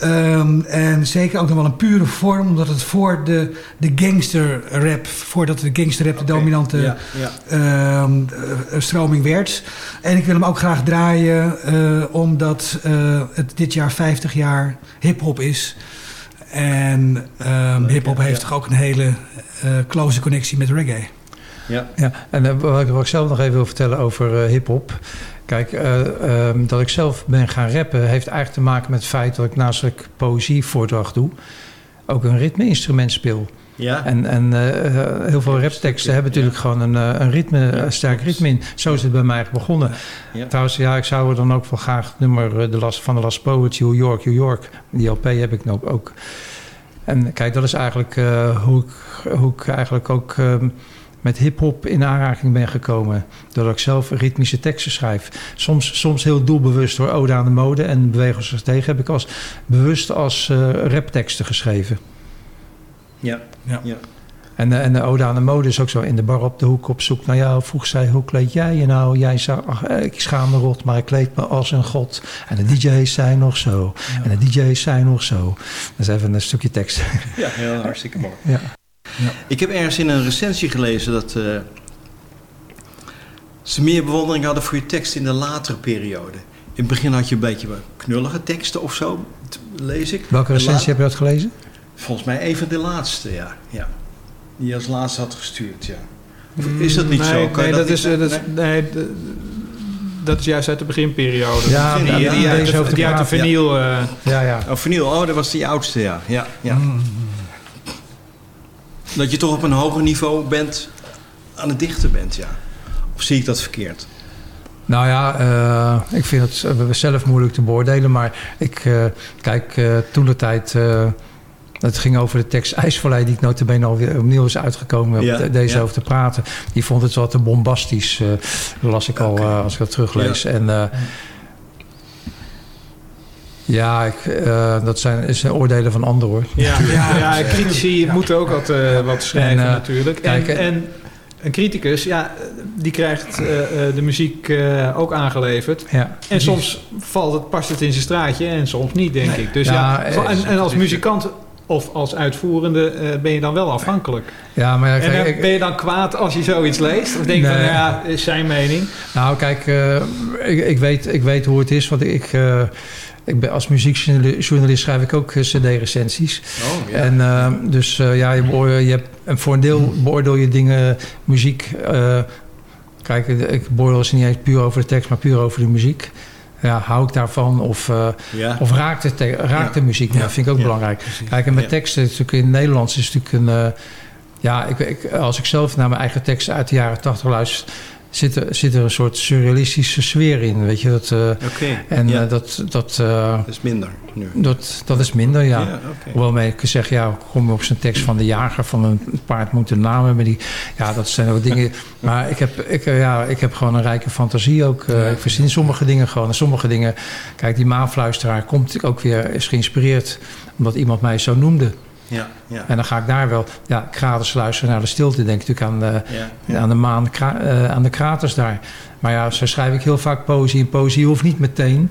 Ehm, en zeker ook nog wel een pure vorm, omdat het voor de, de gangster rap, voordat de gangster rap de dominante Ja, ja. ehm, eh, stroming werd. En ik wil hem ook graag draaien, eh, omdat eh, het dit jaar 50 jaar hip-hop is. En ehm hip-hop heeft toch ook een hele eh, close connectie met reggae. Ja. Ja, en eh, wat, ik, zelf nog even wil vertellen over eh, hip-hop. Kijk, eh, ehm, dat ik zelf ben gaan rappen heeft eigenlijk te maken met het feit dat ik naast dat ik poëzievoordracht doe, ook een ritme-instrument speel. Ja. En, en eh, eh, heel veel rapteksten hebben natuurlijk gewoon een, een, ritme, een sterk ritme in. Zo is het bij mij begonnen. Ja. Trouwens, ja, ik zou er dan ook wel graag het nummer de last, van de Last Poets, New York, New York. Die LP heb ik nog ook. En kijk, dat is eigenlijk hoe, ik, hoe ik eigenlijk ook ehm, met hip-hop in aanraking ben gekomen. Doordat ik zelf ritmische teksten schrijf. Soms, soms heel doelbewust door Ode aan de Mode en Bewegers er tegen heb ik als bewust als eh, rapteksten geschreven. Ja. Ja. ja. En, de- en de ode aan de mode is ook zo. In de bar op de hoek op zoek naar jou. Vroeg zij, hoe kleed jij je nou? Jij zei, ach, eh, ik schaam me rot, maar ik kleed me als een god. En de DJ's zijn nog zo. En de DJ's zijn nog zo. Dat is even een stukje tekst. Ja, heel hartstikke mooi. Ja. Ik heb ergens in een recensie gelezen dat eh, ze meer bewondering hadden voor je tekst in de latere periode. In het begin had je een beetje knullige teksten of zo, lees ik. Welke recensie heb je dat gelezen? Volgens mij even de laatste, ja. ja. Die je als laatste had gestuurd, ja. Of is dat niet nee, zo? Kan nee, je dat, niet is, eh, dat, is, nee, dat is juist uit de beginperiode. Ja, die, die, die, uit de, over te die uit de praten, ja. vinyl... eh, Ja, ja. Oh, vernieuw. Oh, dat was die oudste, ja. ja, ja. Dat je toch op een hoger niveau bent, aan het dichten bent, ja. Of zie ik dat verkeerd? Nou ja, eh, ik vind het zelf moeilijk te beoordelen. Maar ik, eh, kijk, eh, toen de tijd... het ging over de tekst IJsvallei... die ik notabene alweer opnieuw is uitgekomen... Ja, deze ja. over te praten. Die vond het wat te bombastisch. eh, las ik al als ik dat teruglees. Ja. En... eh, ja, ik, eh, dat zijn, is oordelen van anderen hoor. Ja, ja, ja critici moeten ook wat, eh, wat schrijven En, eh, natuurlijk. kijk, en, en- en een criticus, ja, die krijgt eh, eh, de muziek eh, ook aangeleverd. Ja, en soms valt het, past het in zijn straatje en soms niet, denk ik. Dus ja, Ja, eh, en, en als muzikant of als uitvoerende eh, ben je dan wel afhankelijk. Ja, maar ja, en kijk, dan ik- ben je dan kwaad als je zoiets leest? Of denk je van, Nee. nou ja, is zijn mening. Nou, kijk, eh, ik, ik, weet, ik weet hoe het is. Want ik, eh, ik ben, als muziekjournalist schrijf ik ook eh, cd-recensies. Oh, ja. En eh, dus eh, ja, je, beoordeel- je hebt, en voor een deel beoordeel je dingen, muziek. eh, kijk, ik beoordeel ze niet eens puur over de tekst, maar puur over de muziek. Ja, hou ik daarvan? Of, Ja. of raakt, de te- raakt de muziek? Nou, Ja. Dat vind ik ook belangrijk. precies. Kijk, en met teksten, is natuurlijk in het Nederlands is het natuurlijk een... ja, ik, ik, als ik zelf naar mijn eigen teksten uit de jaren tachtig luister... zit er, zit er een soort surrealistische sfeer in. Weet je, dat, eh, en ja. eh, dat, dat, eh, Dat is minder nu. dat, dat is minder, ja. Ja, oké. Hoewel men kan zeggen, ja, kom op zijn tekst van de jager van een paard moet een naam hebben. Die, ja, dat zijn ook dingen. Maar ik heb, ik, ja, ik heb gewoon een rijke fantasie ook. Eh, Ik verzin sommige dingen gewoon. En sommige dingen, kijk, die maanfluisteraar komt ook weer, is geïnspireerd omdat iemand mij zo noemde. Ja, ja. En dan ga ik daar wel ja, gratis luisteren naar de stilte. Denk ik natuurlijk aan de, Ja, ja. aan de maan, kra- eh, aan de kraters daar. Maar ja, zo schrijf ik heel vaak poëzie. En poëzie hoeft niet meteen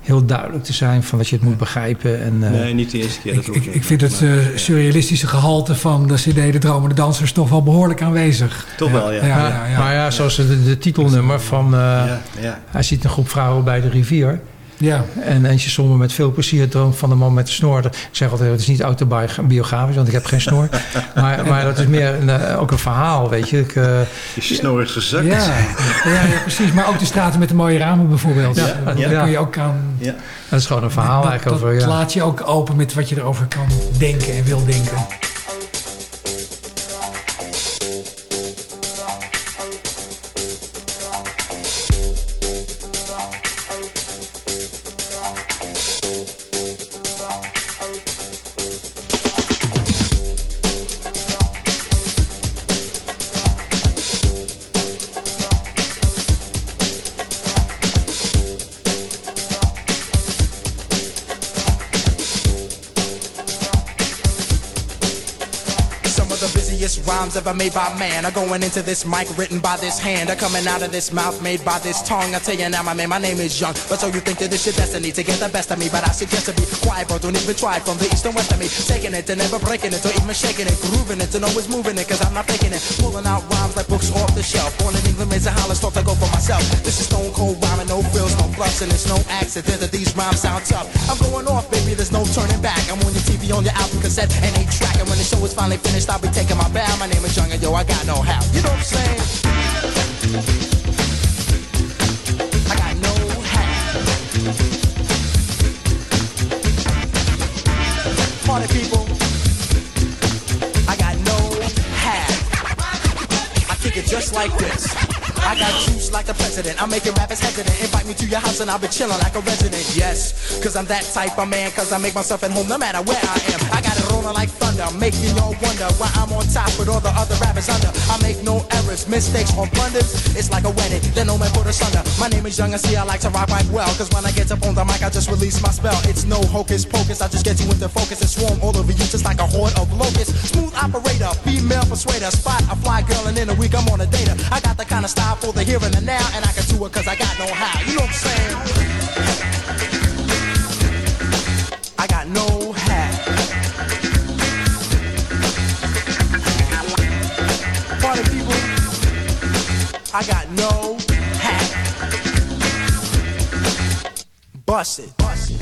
heel duidelijk te zijn van dat je het moet begrijpen. En, eh, Nee, niet de eerste keer. Dat Ik, ik, vind het eh, surrealistische gehalte van de CD De Dromende Dansers toch wel behoorlijk aanwezig. Toch wel, ja. ja, ja, ja. Maar ja, zoals de, de titelnummer van... eh, ja. Hij ziet een groep vrouwen bij de rivier. Ja. En eentje sommen met veel plezier droomt van de man met de snor. Ik zeg altijd, het is niet autobiografisch, want ik heb geen snor. maar, maar dat is meer een, eh, ook een verhaal, weet je. Ik, eh, Is je snor is gezakt? Ja, ja, ja, precies. Maar ook de straten met de mooie ramen bijvoorbeeld. Ja, Daar ja. kun je ook aan... Ja. dat is gewoon een verhaal dat, eigenlijk dat over... Ja. laat je ook open met wat je erover kan denken en wil denken. Rhymes ever made by man are going into this mic written by this hand are coming out of this mouth made by this tongue. I tell you now, my man, my name is Young. But so you think that this your destiny to get the best of me? But I suggest to be quiet, bro. Don't even try from the east and west of me. Taking it and never breaking it, or even shaking it, grooving it, and always moving it, cause I'm not faking it. Pulling out rhymes like books off the shelf. Born in England, raised in Holland, thought to go for myself. This is stone cold rhyming, no frills, no fluffs, and it's no accident that these rhymes sound tough. I'm going off, baby, there's no turning back. I'm on your TV, on your album cassette, and eight track. And when the show is finally finished, I'll be taking my bow. My name is Young, and yo, I got no how. You know what I'm saying? I got no how. Party people, I got no. I kick it just like this. I got juice like the president. I'm making rappers hesitant. Invite me to your house and I'll be chilling like a resident. Yes, cause I'm that type of man. Cause I make myself at home no matter where I am. I got it rolling like thunder, making y'all wonder why I'm on top with all the other rappers under. I make no errors, mistakes or blunders. It's like a wedding, then no man put us under. My name is Young and see I like to rock quite well. Cause when I get up on the mic, I just release my spell. It's no hocus pocus, I just get you into focus and swarm all over you just like a horde of locusts. Smooth operator, female persuader, spot a fly girl and in a week I'm on a data. I got the kind of style for the here and the now, and I can do it cause I got no how. You know what I'm saying? I got no I got no how. Bust it. Bust it.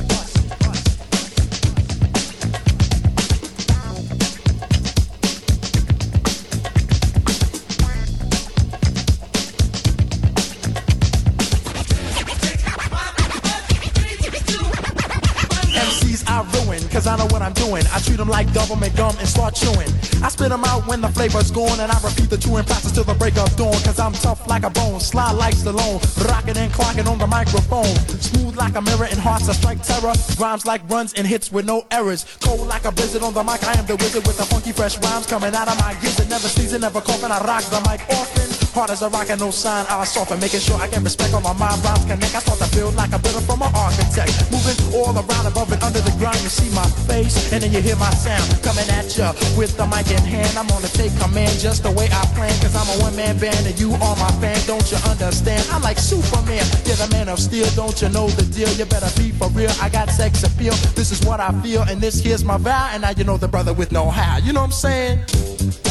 I ruin, cause I know what I'm doing. I treat them like government gum and start chewing. I spit them out when the flavor's gone, and I repeat the chewing process till the break of dawn. Cause I'm tough like a bone, sly like Stallone, rocking and clocking on the microphone. Smooth like a mirror and hearts that strike terror. Rhymes like runs and hits with no errors. Cold like a blizzard on the mic, I am the wizard with the funky fresh rhymes coming out of my gizzard. Never sneezing, never coughing, I rock the mic often. Hard as a rock and no sign, I soften, making sure I get respect on my mind. Rhymes connect, I start to build like a builder from an architect. Moving all around above and under the ground, you see my face, and then you hear my sound coming at ya with the mic in hand. I'm gonna take command just the way I plan, cause I'm a one man band and you are my fan. Don't you understand? I'm like Superman, you're the man of steel. Don't you know the deal? You better be for real. I got sex appeal. This is what I feel, and this here's my vow. And now you know the brother with no how. You know what I'm saying?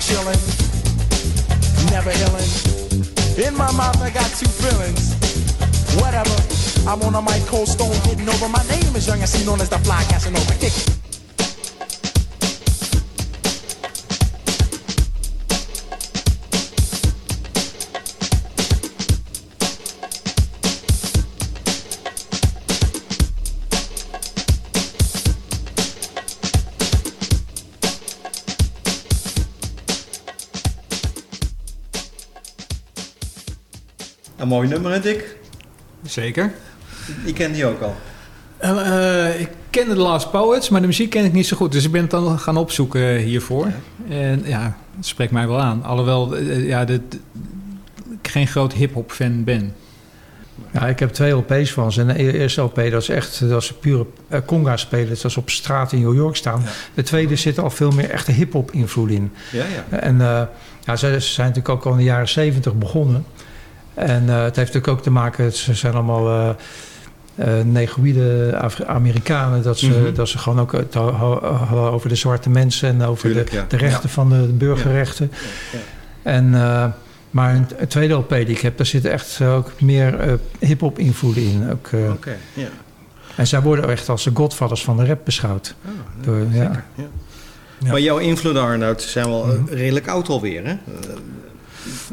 Chillin', never illin'. In my mouth, I got two feelings. Whatever. I'm on a mic, cold stone, hitting over. My name is Young I C, known as the Fly Casanova. Kick it. Mooi nummer, hè Dick? Zeker. Die kende je ook al. Eh, eh, ik kende The Last Poets, maar de muziek ken ik niet zo goed. Dus ik ben het dan gaan opzoeken hiervoor. En ja, het spreekt mij wel aan. Alhoewel eh, ja, ik geen groot hip-hop fan ben. Ja, ik heb twee LP's van ze. En de e- eerste LP, dat is echt dat is pure conga spelen. Dat is op straat in New York staan. De tweede zit al veel meer echte hip-hop invloed in. Ja, ja. En eh, ja, ze, ze zijn natuurlijk ook al in de jaren zeventig begonnen. En eh, het heeft natuurlijk ook te maken, ze zijn allemaal eh eh, negroïde Afri- Amerikanen. Dat ze, Mhm. dat ze gewoon ook het over de zwarte mensen en over Tuurlijk, de, ja. de rechten Ja. van de burgerrechten. En, maar een, tweede LP die ik heb, daar zitten echt ook meer hip-hop invloeden in. Ook. En zij worden echt als de godfathers van de rap beschouwd. Door, ja. Ja. Maar jouw invloeden, Arnoud, zijn wel eh, redelijk oud alweer, hè?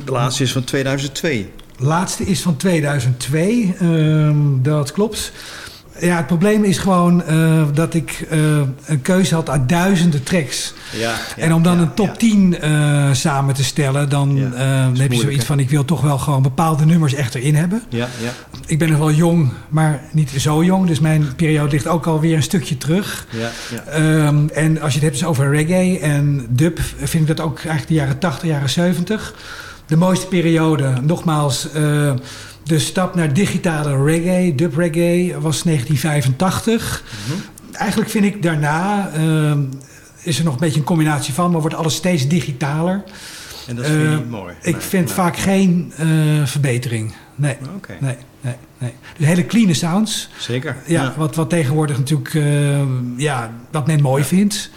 De laatste is van 2002. Laatste is van 2002. ehm, dat klopt. Ja, het probleem is gewoon eh, dat ik eh, een keuze had uit duizenden tracks. Ja, ja, en om dan ja, een top 10 eh, samen te stellen, dan, heb je zoiets hè? van: ik wil toch wel gewoon bepaalde nummers echt erin hebben. Ja, ja. Ik ben nog wel jong, maar niet zo jong. Dus mijn periode ligt ook alweer een stukje terug. Ja, ja. Ehm, en als je het hebt dus over reggae en dub, vind ik dat ook eigenlijk de jaren 80, jaren 70. De mooiste periode, nogmaals, eh, de stap naar digitale reggae, dub reggae, was 1985. Eigenlijk vind ik daarna, ehm, is er nog een beetje een combinatie van, maar wordt alles steeds digitaler. En dat vind je Eh, niet mooi. Ik vind vaak geen eh, verbetering. Nee. Oké. nee, nee, nee. Dus hele clean sounds. Zeker. Ja, Ja. Wat, wat tegenwoordig natuurlijk, eh, ja, wat men mooi vindt.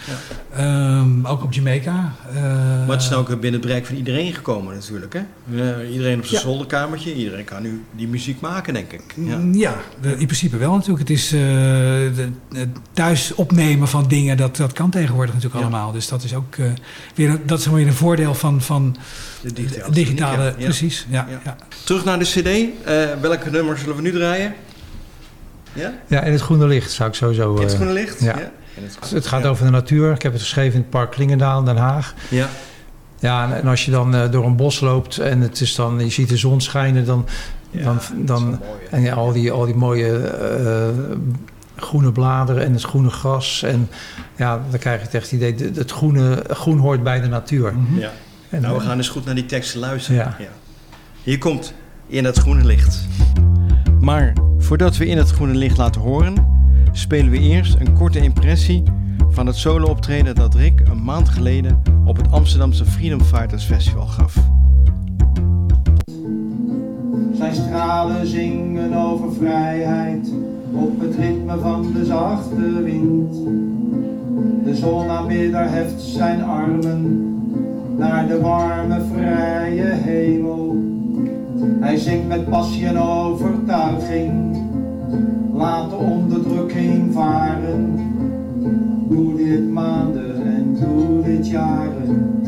Ehm, ook op Jamaica. Eh, Maar het is nou ook binnen het bereik van iedereen gekomen natuurlijk, hè? Iedereen op zijn zolderkamertje. Iedereen kan nu die muziek maken, denk ik. Ja. Mm, in principe wel natuurlijk. Het is eh, de, het thuis opnemen van dingen, dat, dat kan tegenwoordig natuurlijk allemaal. Dus dat is ook weer, een- dat is weer een voordeel van, van De digitale, digitale, ja. precies. Ja, ja. Terug naar de cd. Eh, welke nummer zullen we nu draaien? Ja? Ja, in het groene licht zou ik sowieso... In het eh, groene licht? Ja. Ja. Het- Het gaat over de natuur. Ik heb het geschreven in het park Klingendaal in Den Haag. Ja. Ja, en, en als je dan eh, door een bos loopt en het is dan, je ziet de zon schijnen, dan... dan, dan en ja, al, die, al die mooie eh, groene bladeren en het groene gras. En ja, dan krijg je het echt het idee, het- het groene, groen hoort bij de natuur. Ja. En, nou, we gaan eens goed naar die teksten luisteren. Ja. Hier komt In het groene licht. Maar voordat we in het groene licht laten horen, spelen we eerst een korte impressie van het solo-optreden dat Rick een maand geleden op het Amsterdamse Freedom Fighters Festival gaf. Zijn stralen zingen over vrijheid op het ritme van de zachte wind. De zonaanbidder heft zijn armen naar de warme vrije hemel. Hij zingt met passie en overtuiging, laat de onderdrukking varen. Doe dit maanden en doe dit jaren.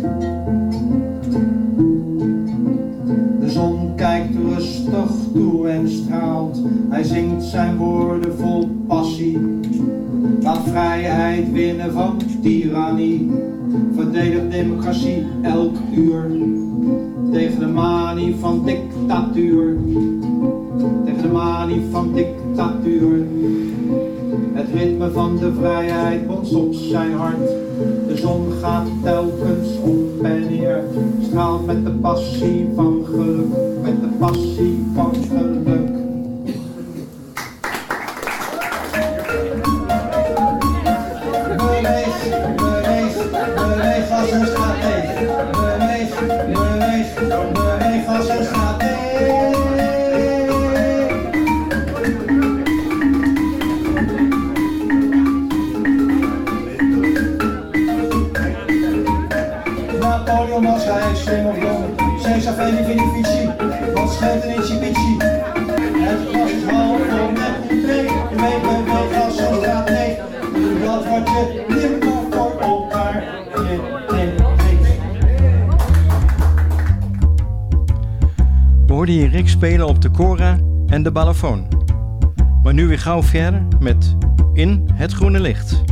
De zon kijkt rustig toe en straalt. Hij zingt zijn woorden vol passie. Laat vrijheid winnen van tirannie. Verdedig democratie elk uur. Tegen de manie van dictatuur. Tegen de manie van dictatuur. Het ritme van de vrijheid bonst op zijn hart. De zon gaat telkens op en neer. Straalt met de passie van geluk. Met de passie van geluk. Veni vidi vici. Wat scheelt een ietsje pietje. Het is half vol met twee. Je weet beweeg als een strateeg. Dat wat je nimmer voor elkaar neemt. We hoorden hier Rick spelen op de Cora en de balafon. Maar nu weer gauw verder met In het groene licht.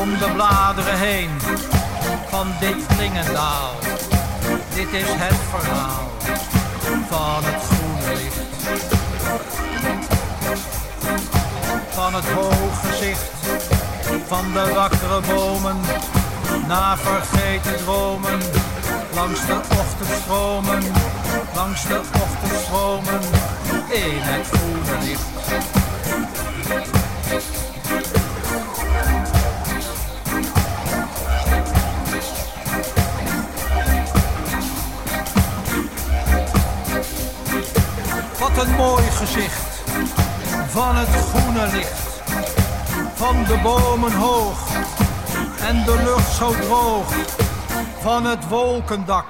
Om de bladeren heen van dit klingendaal. Dit is het verhaal van het groene licht. Van het hoge zicht, van de wakkere bomen, na vergeten dromen, langs de ochtendstromen, langs de ochtendstromen, in het groene licht. Wat een mooi gezicht van het groene licht. Van de bomen hoog en de lucht zo droog. Van het wolkendak.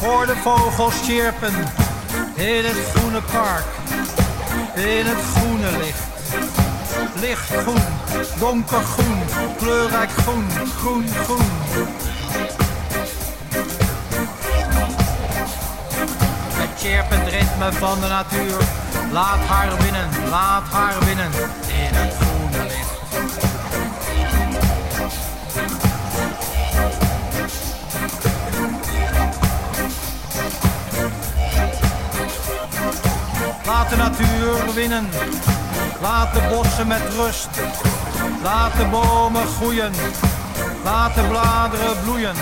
Hoor de vogels chirpen in het groene park in het groene licht. Lichtgroen, donkergroen, kleurrijk groen, groen, groen. Het chirpend ritme van de natuur, laat haar winnen, laat haar winnen in het Laat de natuur winnen. Laat de bossen met rust. Laat de bomen groeien. Laat de bladeren bloeien.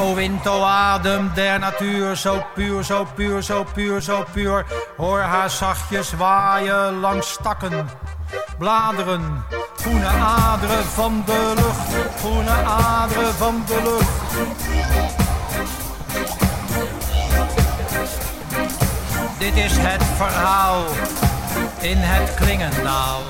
O wind, o adem der natuur, zo puur, zo puur, zo puur, zo puur. Hoor haar zachtjes waaien langs takken, bladeren, groene aderen van de lucht, groene aderen van de lucht. Dit is het verhaal in het klingendaal,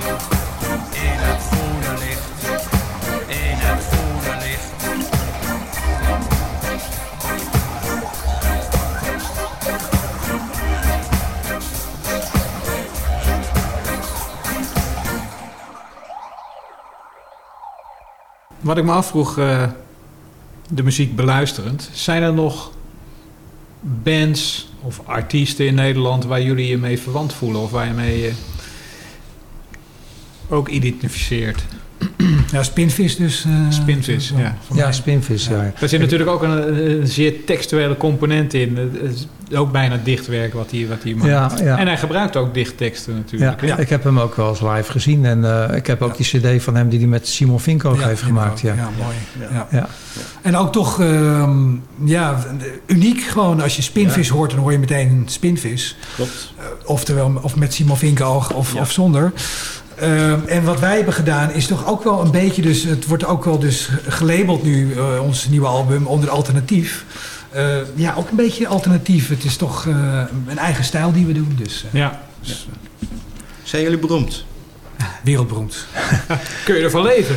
Wat ik me afvroeg, eh, de muziek beluisterend, zijn er nog bands of artiesten in Nederland waar jullie je mee verwant voelen of waar je mee eh, ook identificeert? Ja, Spinvis dus. eh, Spinvis, van- ja. van Ja. Spinvis, ja. Er zit natuurlijk ook een, een zeer textuele component in. Het is ook bijna dichtwerk wat hij, wat hij maakt. Ja, ja. En hij gebruikt ook dichtteksten natuurlijk. Ja, ik heb hem ook wel eens live gezien. En eh, ik heb ook die cd van hem die hij met Simon Vinko Ja, heeft gemaakt. Ja, ja, mooi. Ja. Ja. En ook toch ehm, ja, uniek gewoon. Als je spinvis hoort, dan hoor je meteen spinvis. Klopt. Eh, oftewel, of met Simon Vinko of, of zonder. Ehm, en wat wij hebben gedaan is toch ook wel een beetje... Dus, het wordt ook wel dus gelabeld nu, eh, ons nieuwe album, onder alternatief. Eh, ja, ook een beetje alternatief. Het is toch eh, een eigen stijl die we doen. Dus, eh, Ja. dus, Zijn jullie beroemd? wereldberoemd. Kun je ervan leven?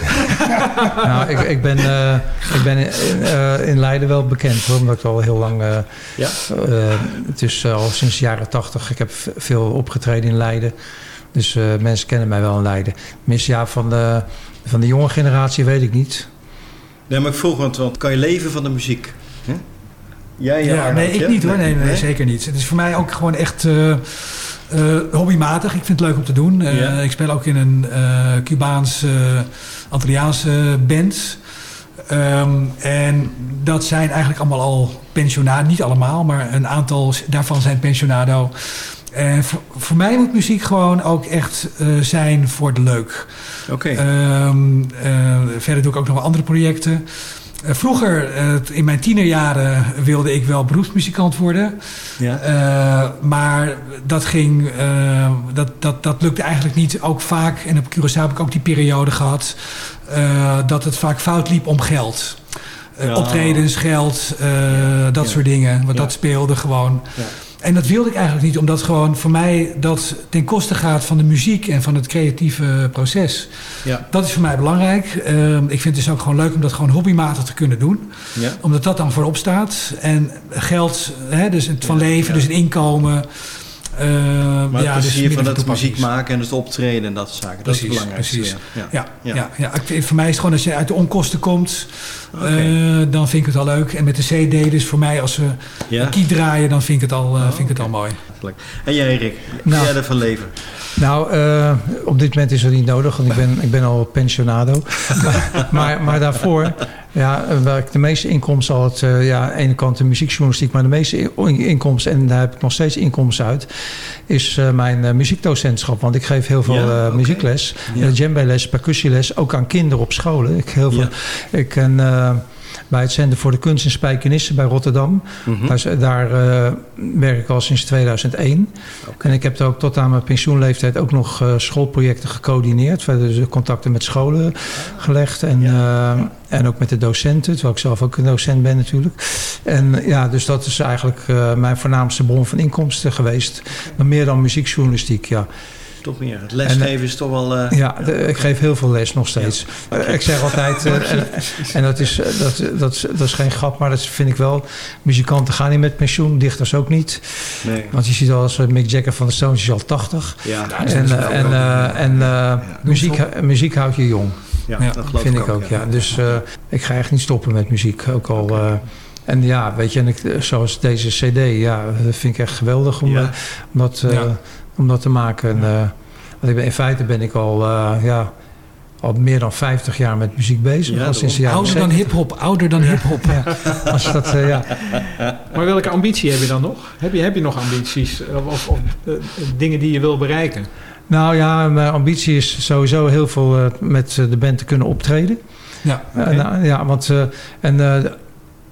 Nou, ik, ik ben, eh, ik ben in, eh, in Leiden wel bekend, hoor, omdat ik al heel lang... eh, Ja? eh, het is al sinds de jaren tachtig. Ik heb veel opgetreden in Leiden. Dus eh, mensen kennen mij wel in Leiden. Mis ja, van de, van de jonge generatie weet ik niet. Nee, maar ik vroeg, want, want kan je leven van de muziek? Hè? Jij, Ja, nee, ik niet hoor. Nee, nee, zeker niet. Het is voor mij ook gewoon echt eh, eh, hobbymatig. Ik vind het leuk om te doen. Ja. Ik speel ook in een Cubaans, eh Antilliaanse band. Ehm, en dat zijn eigenlijk allemaal al pensionado. Niet allemaal, maar een aantal daarvan zijn pensionado. En voor, voor mij moet muziek gewoon ook echt eh, zijn voor de leuk. Oké. Ehm, eh, verder doe ik ook nog wel andere projecten. Eh, vroeger, eh, in mijn tienerjaren, wilde ik wel beroepsmuzikant worden. Ja. Eh, maar dat ging, eh, dat, dat, dat lukte eigenlijk niet. Ook vaak, en op Curaçao heb ik ook die periode gehad, eh, dat het vaak fout liep om geld. Eh, Ja. Optredens, geld, eh, dat Ja. soort dingen. Want dat speelde gewoon. En dat wilde ik eigenlijk niet, omdat gewoon voor mij dat ten koste gaat van de muziek en van het creatieve proces. Ja. Dat is voor mij belangrijk. Ehm, ik vind het dus ook gewoon leuk om dat gewoon hobbymatig te kunnen doen. Ja. Omdat dat dan voorop staat. En geld, hè, dus het van leven, dus een inkomen. Eh, Maar ja, het dus plezier van minder het muziek maken en het optreden en dat soort zaken. dat is het Precies. Ja. Ja, ja. Ja, Ik voor mij is het gewoon als je uit de onkosten komt, eh, dan vind ik het al leuk. En met de CD, dus voor mij als we Ja. een kiet draaien, dan vind ik het al, eh, vind ik het al mooi. En jij Rick, Nou. jij ervan leven? Nou, eh, op dit moment is dat niet nodig, want ik ben, ik ben al pensionado. maar, maar, maar daarvoor, ja, waar ik de meeste inkomsten had, eh, ja, aan de ene kant de muziekjournalistiek, maar de meeste in- inkomsten, en daar heb ik nog steeds inkomsten uit, is eh, mijn muziekdocentschap. Want ik geef heel veel Ja, muziekles, Ja. ja. djembe-les, percussieles, ook aan kinderen op scholen. Ik, heel veel, ik ken... bij het Zender voor de Kunst in Spijkenisse bij Rotterdam. Mhm. Daar, daar eh, werk ik al sinds 2001. En ik heb er ook tot aan mijn pensioenleeftijd ook nog eh, schoolprojecten gecoördineerd. Verder dus contacten met scholen gelegd. En, eh, en ook met de docenten, terwijl ik zelf ook een docent ben natuurlijk. En ja, dus dat is eigenlijk mijn voornaamste bron van inkomsten geweest. Maar meer dan muziekjournalistiek, ja. Toch meer. Het lesgeven is toch wel... eh, Ja, de- ik geef heel veel les nog steeds. Eh, Ik zeg altijd, eh, en, en dat, is, eh, dat, dat, is- dat is geen grap, maar dat vind ik wel. Muzikanten gaan niet met pensioen, dichters ook niet. Nee. Want je ziet al als eh, Mick Jagger van de Stones is al 80. Ja, dat en is eh, wel en, eh, en eh, muziek, muziek houdt je jong. Ja, dat geloof vind ik ook, ook. ja. Ja. Dus eh, ik ga echt niet stoppen met muziek. Ook al. eh, en ja, weet je, en ik, eh, zoals deze CD, ja, dat vind ik echt geweldig om, Ja. eh, om, dat, te maken. En, eh, want ik ben, in feite ben ik al, eh, ja, al meer dan 50 jaar met muziek bezig. Ja, al sinds de ouder dan 70. hip-hop, ouder dan hip-hop. Als dat, eh, ja. Maar welke ambitie heb je dan nog? Heb je, heb je nog ambities of, of, of, dingen die je wil bereiken? Nou ja, mijn ambitie is sowieso heel veel met de band te kunnen optreden. Ja, nou, ja want eh, en, eh,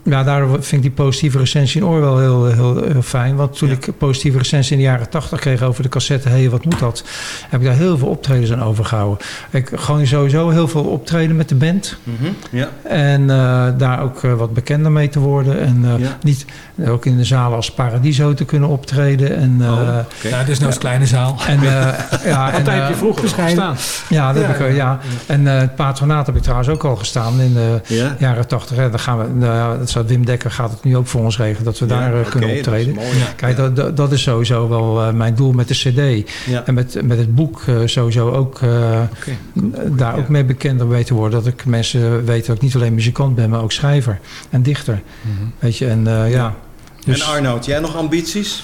ja, daarom vind ik die positieve recensie in Oor wel heel, heel, heel fijn. Want toen ik positieve recensie in de jaren 80 kreeg over de cassette... Hé, hey, wat moet dat? Heb ik daar heel veel optredens aan overgehouden. Ik gewoon sowieso heel veel optreden met de band. Mhm, Ja. En eh, daar ook eh, wat bekender mee te worden. En eh, Ja. niet ook in de zalen als Paradiso te kunnen optreden. En, eh, oké. Ja, dit is nou eens kleine zaal. En, eh, ja, Wat en, heb je vroeger gestaan? Ja, dat Ja, heb ik, ja. En eh, het patronaat heb ik trouwens ook al gestaan in de Ja. jaren 80. Hè. Dan gaan we, nou, dat zou Wim Dekker gaat het nu ook voor ons regelen, dat we Ja, daar eh, kunnen dat optreden. mooi. Ja. Kijk, dat, dat, dat is sowieso wel eh, mijn doel met de CD. En met, met het boek eh, sowieso ook eh, daar ook mee bekender mee te worden. Dat ik mensen weten dat ik niet alleen muzikant ben, maar ook schrijver en dichter. Weet je, en ja. Dus, En Arnoud, jij nog ambities?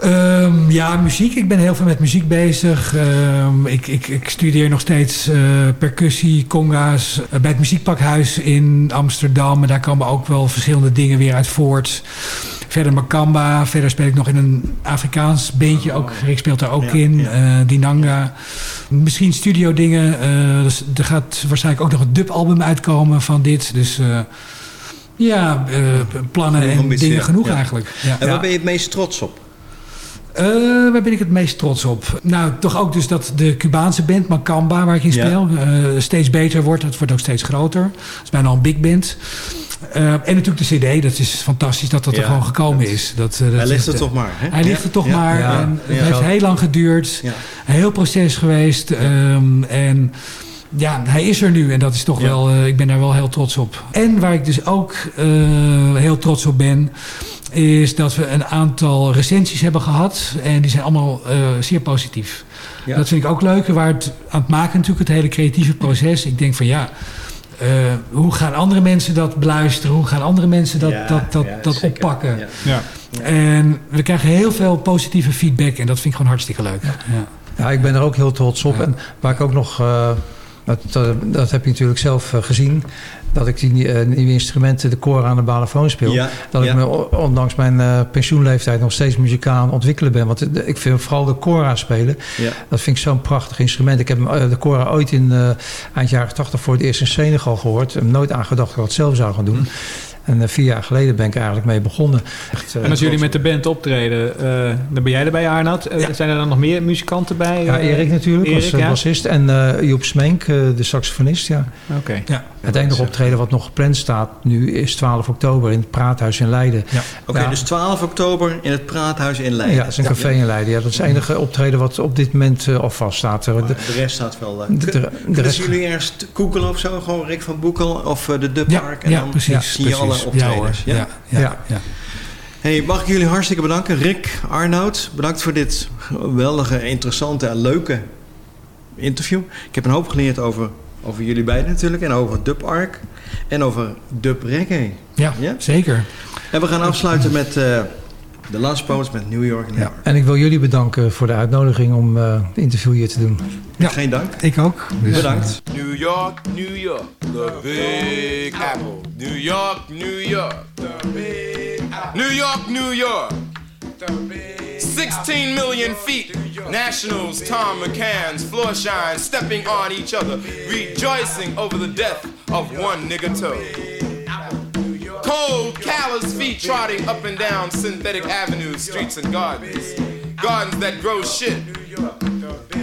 Ehm, ja, muziek. Ik ben heel veel met muziek bezig. Ehm, ik, ik, ik studeer nog steeds eh, percussie, conga's eh, bij het Muziekpakhuis in Amsterdam. En daar komen ook wel verschillende dingen weer uit voort. Verder Makamba. Verder speel ik nog in een Afrikaans beentje. Ook, Rick speelt daar ook Ja, in. ja. eh, Dinanga. Misschien studio dingen. eh, dus er gaat waarschijnlijk ook nog een dubalbum uitkomen van dit. Dus eh, ja, eh, plannen en dingen genoeg Ja. eigenlijk. Ja. En waar ben je het meest trots op? Eh, waar ben ik het meest trots op? Nou, toch ook dus dat de Cubaanse band Macamba, waar ik in Ja. speel, eh, steeds beter wordt. Het wordt ook steeds groter. Het is bijna al een big band. Eh, en natuurlijk de CD, dat is fantastisch dat dat er gewoon gekomen is. Dat, dat Hij ligt er toch maar, hè? Hij ligt er toch Ja. maar. Ja. En het heeft heel lang geduurd. Een heel proces geweest. ehm, en ja, hij is er nu en dat is toch wel, ik ben daar wel heel trots op. En waar ik dus ook heel trots op ben, is dat we een aantal recensies hebben gehad. En die zijn allemaal eh, zeer positief. Ja. Dat vind ik ook leuk. Waar het aan het maken natuurlijk, het hele creatieve proces. Ik denk van ja, eh, hoe gaan andere mensen dat beluisteren? Hoe gaan andere mensen dat, Ja, dat, dat, ja, dat zeker. oppakken? Ja. Ja. En we krijgen heel veel positieve feedback. En dat vind ik gewoon hartstikke leuk. Ja. Ja, ik ben er ook heel trots op. En waar ik ook nog... eh, Dat, dat, heb je natuurlijk zelf gezien. Dat ik die eh, nieuwe instrumenten, de koor aan de balafoon speel. Ja, dat ja. ik me ondanks mijn eh, pensioenleeftijd nog steeds muzikaal aan het ontwikkelen ben. Want de- ik vind vooral de kora spelen, Ja. dat vind ik zo'n prachtig instrument. Ik heb eh, de kora ooit in eh, eind jaren 80 voor het eerst in Senegal gehoord. Ik heb nooit aangedacht dat ik dat zelf zou gaan doen. En eh, vier jaar geleden ben ik eigenlijk mee begonnen. Echt, eh, En als jullie met de band optreden, eh, dan ben jij erbij, Arnoud. Eh, Zijn er dan nog meer muzikanten bij? Ja, Eh, Erik natuurlijk Erik, als eh, ja? bassist. En eh, Joep Smeenk, eh, de saxofonist. Ja. Oké. Ja. Het enige optreden wat nog gepland staat nu is 12 oktober in het Praathuis in Leiden. Ja. Oké, dus 12 oktober in het Praathuis in Leiden. Ja, dat is een café in Leiden. Ja, dat is het enige optreden wat op dit moment eh, al vaststaat. Eh, de- De rest staat wel... eh, De- de- kun- de kunnen rest- jullie ergens t- googelen of zo? Gewoon Rick van Boekel of eh, de Dub Ja, Park? En dan precies, zie je alle optredens. Ja, ja, ja, ja, ja. Hey, mag ik jullie hartstikke bedanken. Rick, Arnoud, bedankt voor dit geweldige, interessante en leuke interview. Ik heb een hoop geleerd over, over jullie beiden natuurlijk. En over Dub Ark. En over Dub Reggae. Ja, zeker. En we gaan afsluiten met eh The Last Poets met New York, New York. En ik wil jullie bedanken voor de uitnodiging om eh het interview hier te doen. Geen dank. Ik ook. Dus, Bedankt. New York, New York, the Big Apple. New York, New York, the Big Apple. New York, New York, the Big 16 million feet. Nationals, Tom McCann's, floor shine, stepping on each other, rejoicing over the death of one nigga toe. Cold, callous feet trotting up and down synthetic avenues, streets, and gardens. Gardens that grow shit.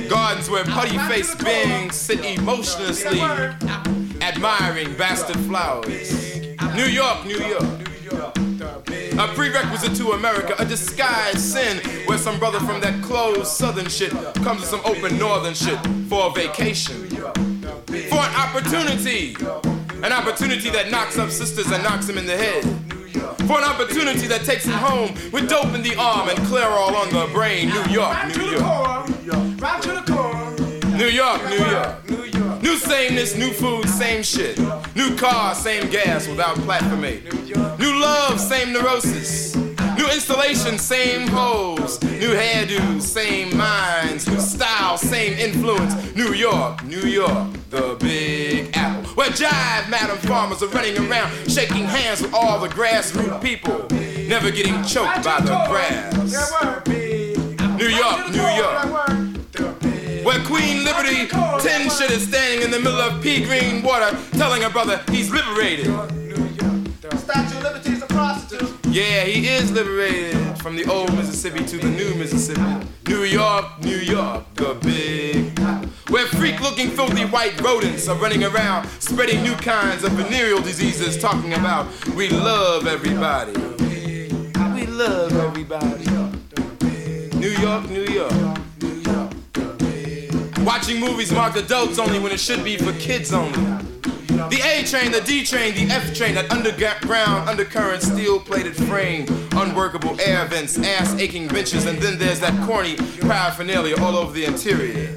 Gardens where putty faced beings sit emotionlessly admiring bastard flowers. New York, New York. A prerequisite to America, a disguised sin where some brother from that closed southern shit comes to some open northern shit for a vacation. For an opportunity. An opportunity that knocks up sisters and knocks them in the head. For an opportunity that takes him home with dope in the arm and clear all on the brain. New York, New York. New York, New York. New sameness, new food, same shit. New car, same gas without platformate. New love, same neurosis. New installation, same hoes. New hairdos, same minds. New style, same influence. New York, New York, the Big Apple. Where jive madam farmers are running around shaking hands with all the grassroots people. Never getting choked by the grass. New York, New York. Where Queen Liberty, 10 shit is standing in the middle of pea green water, telling her brother he's liberated. Statue of Liberty is a prostitute. Yeah, he is liberated from the old Mississippi to the new Mississippi. New York, New York, the big. Where freak looking filthy white rodents are running around, spreading new kinds of venereal diseases, talking about we love everybody. We love everybody. New York, New York. Watching movies marked adults only when it should be for kids only. The A train, the D train, the F train, that underground, undercurrent, steel plated frame, unworkable air vents, ass aching benches, and then there's that corny paraphernalia all over the interior.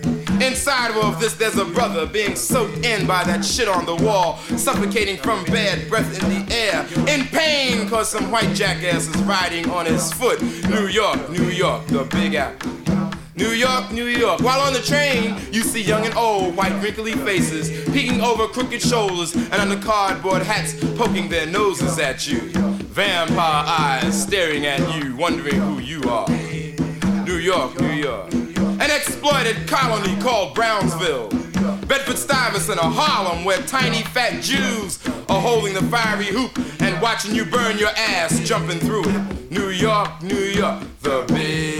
Inside of this, there's a brother being soaked in by that shit on the wall, suffocating from bad breath in the air, in pain cause some white jackass is riding on his foot. New York, New York, the Big Apple. New York, New York. While on the train, you see young and old, white wrinkly faces, peeking over crooked shoulders and under cardboard hats, poking their noses at you. Vampire eyes staring at you, wondering who you are. New York, New York. An exploited colony called Brownsville. Bedford Stuyvesant or Harlem, where tiny fat Jews are holding the fiery hoop and watching you burn your ass jumping through it. New York, New York, the big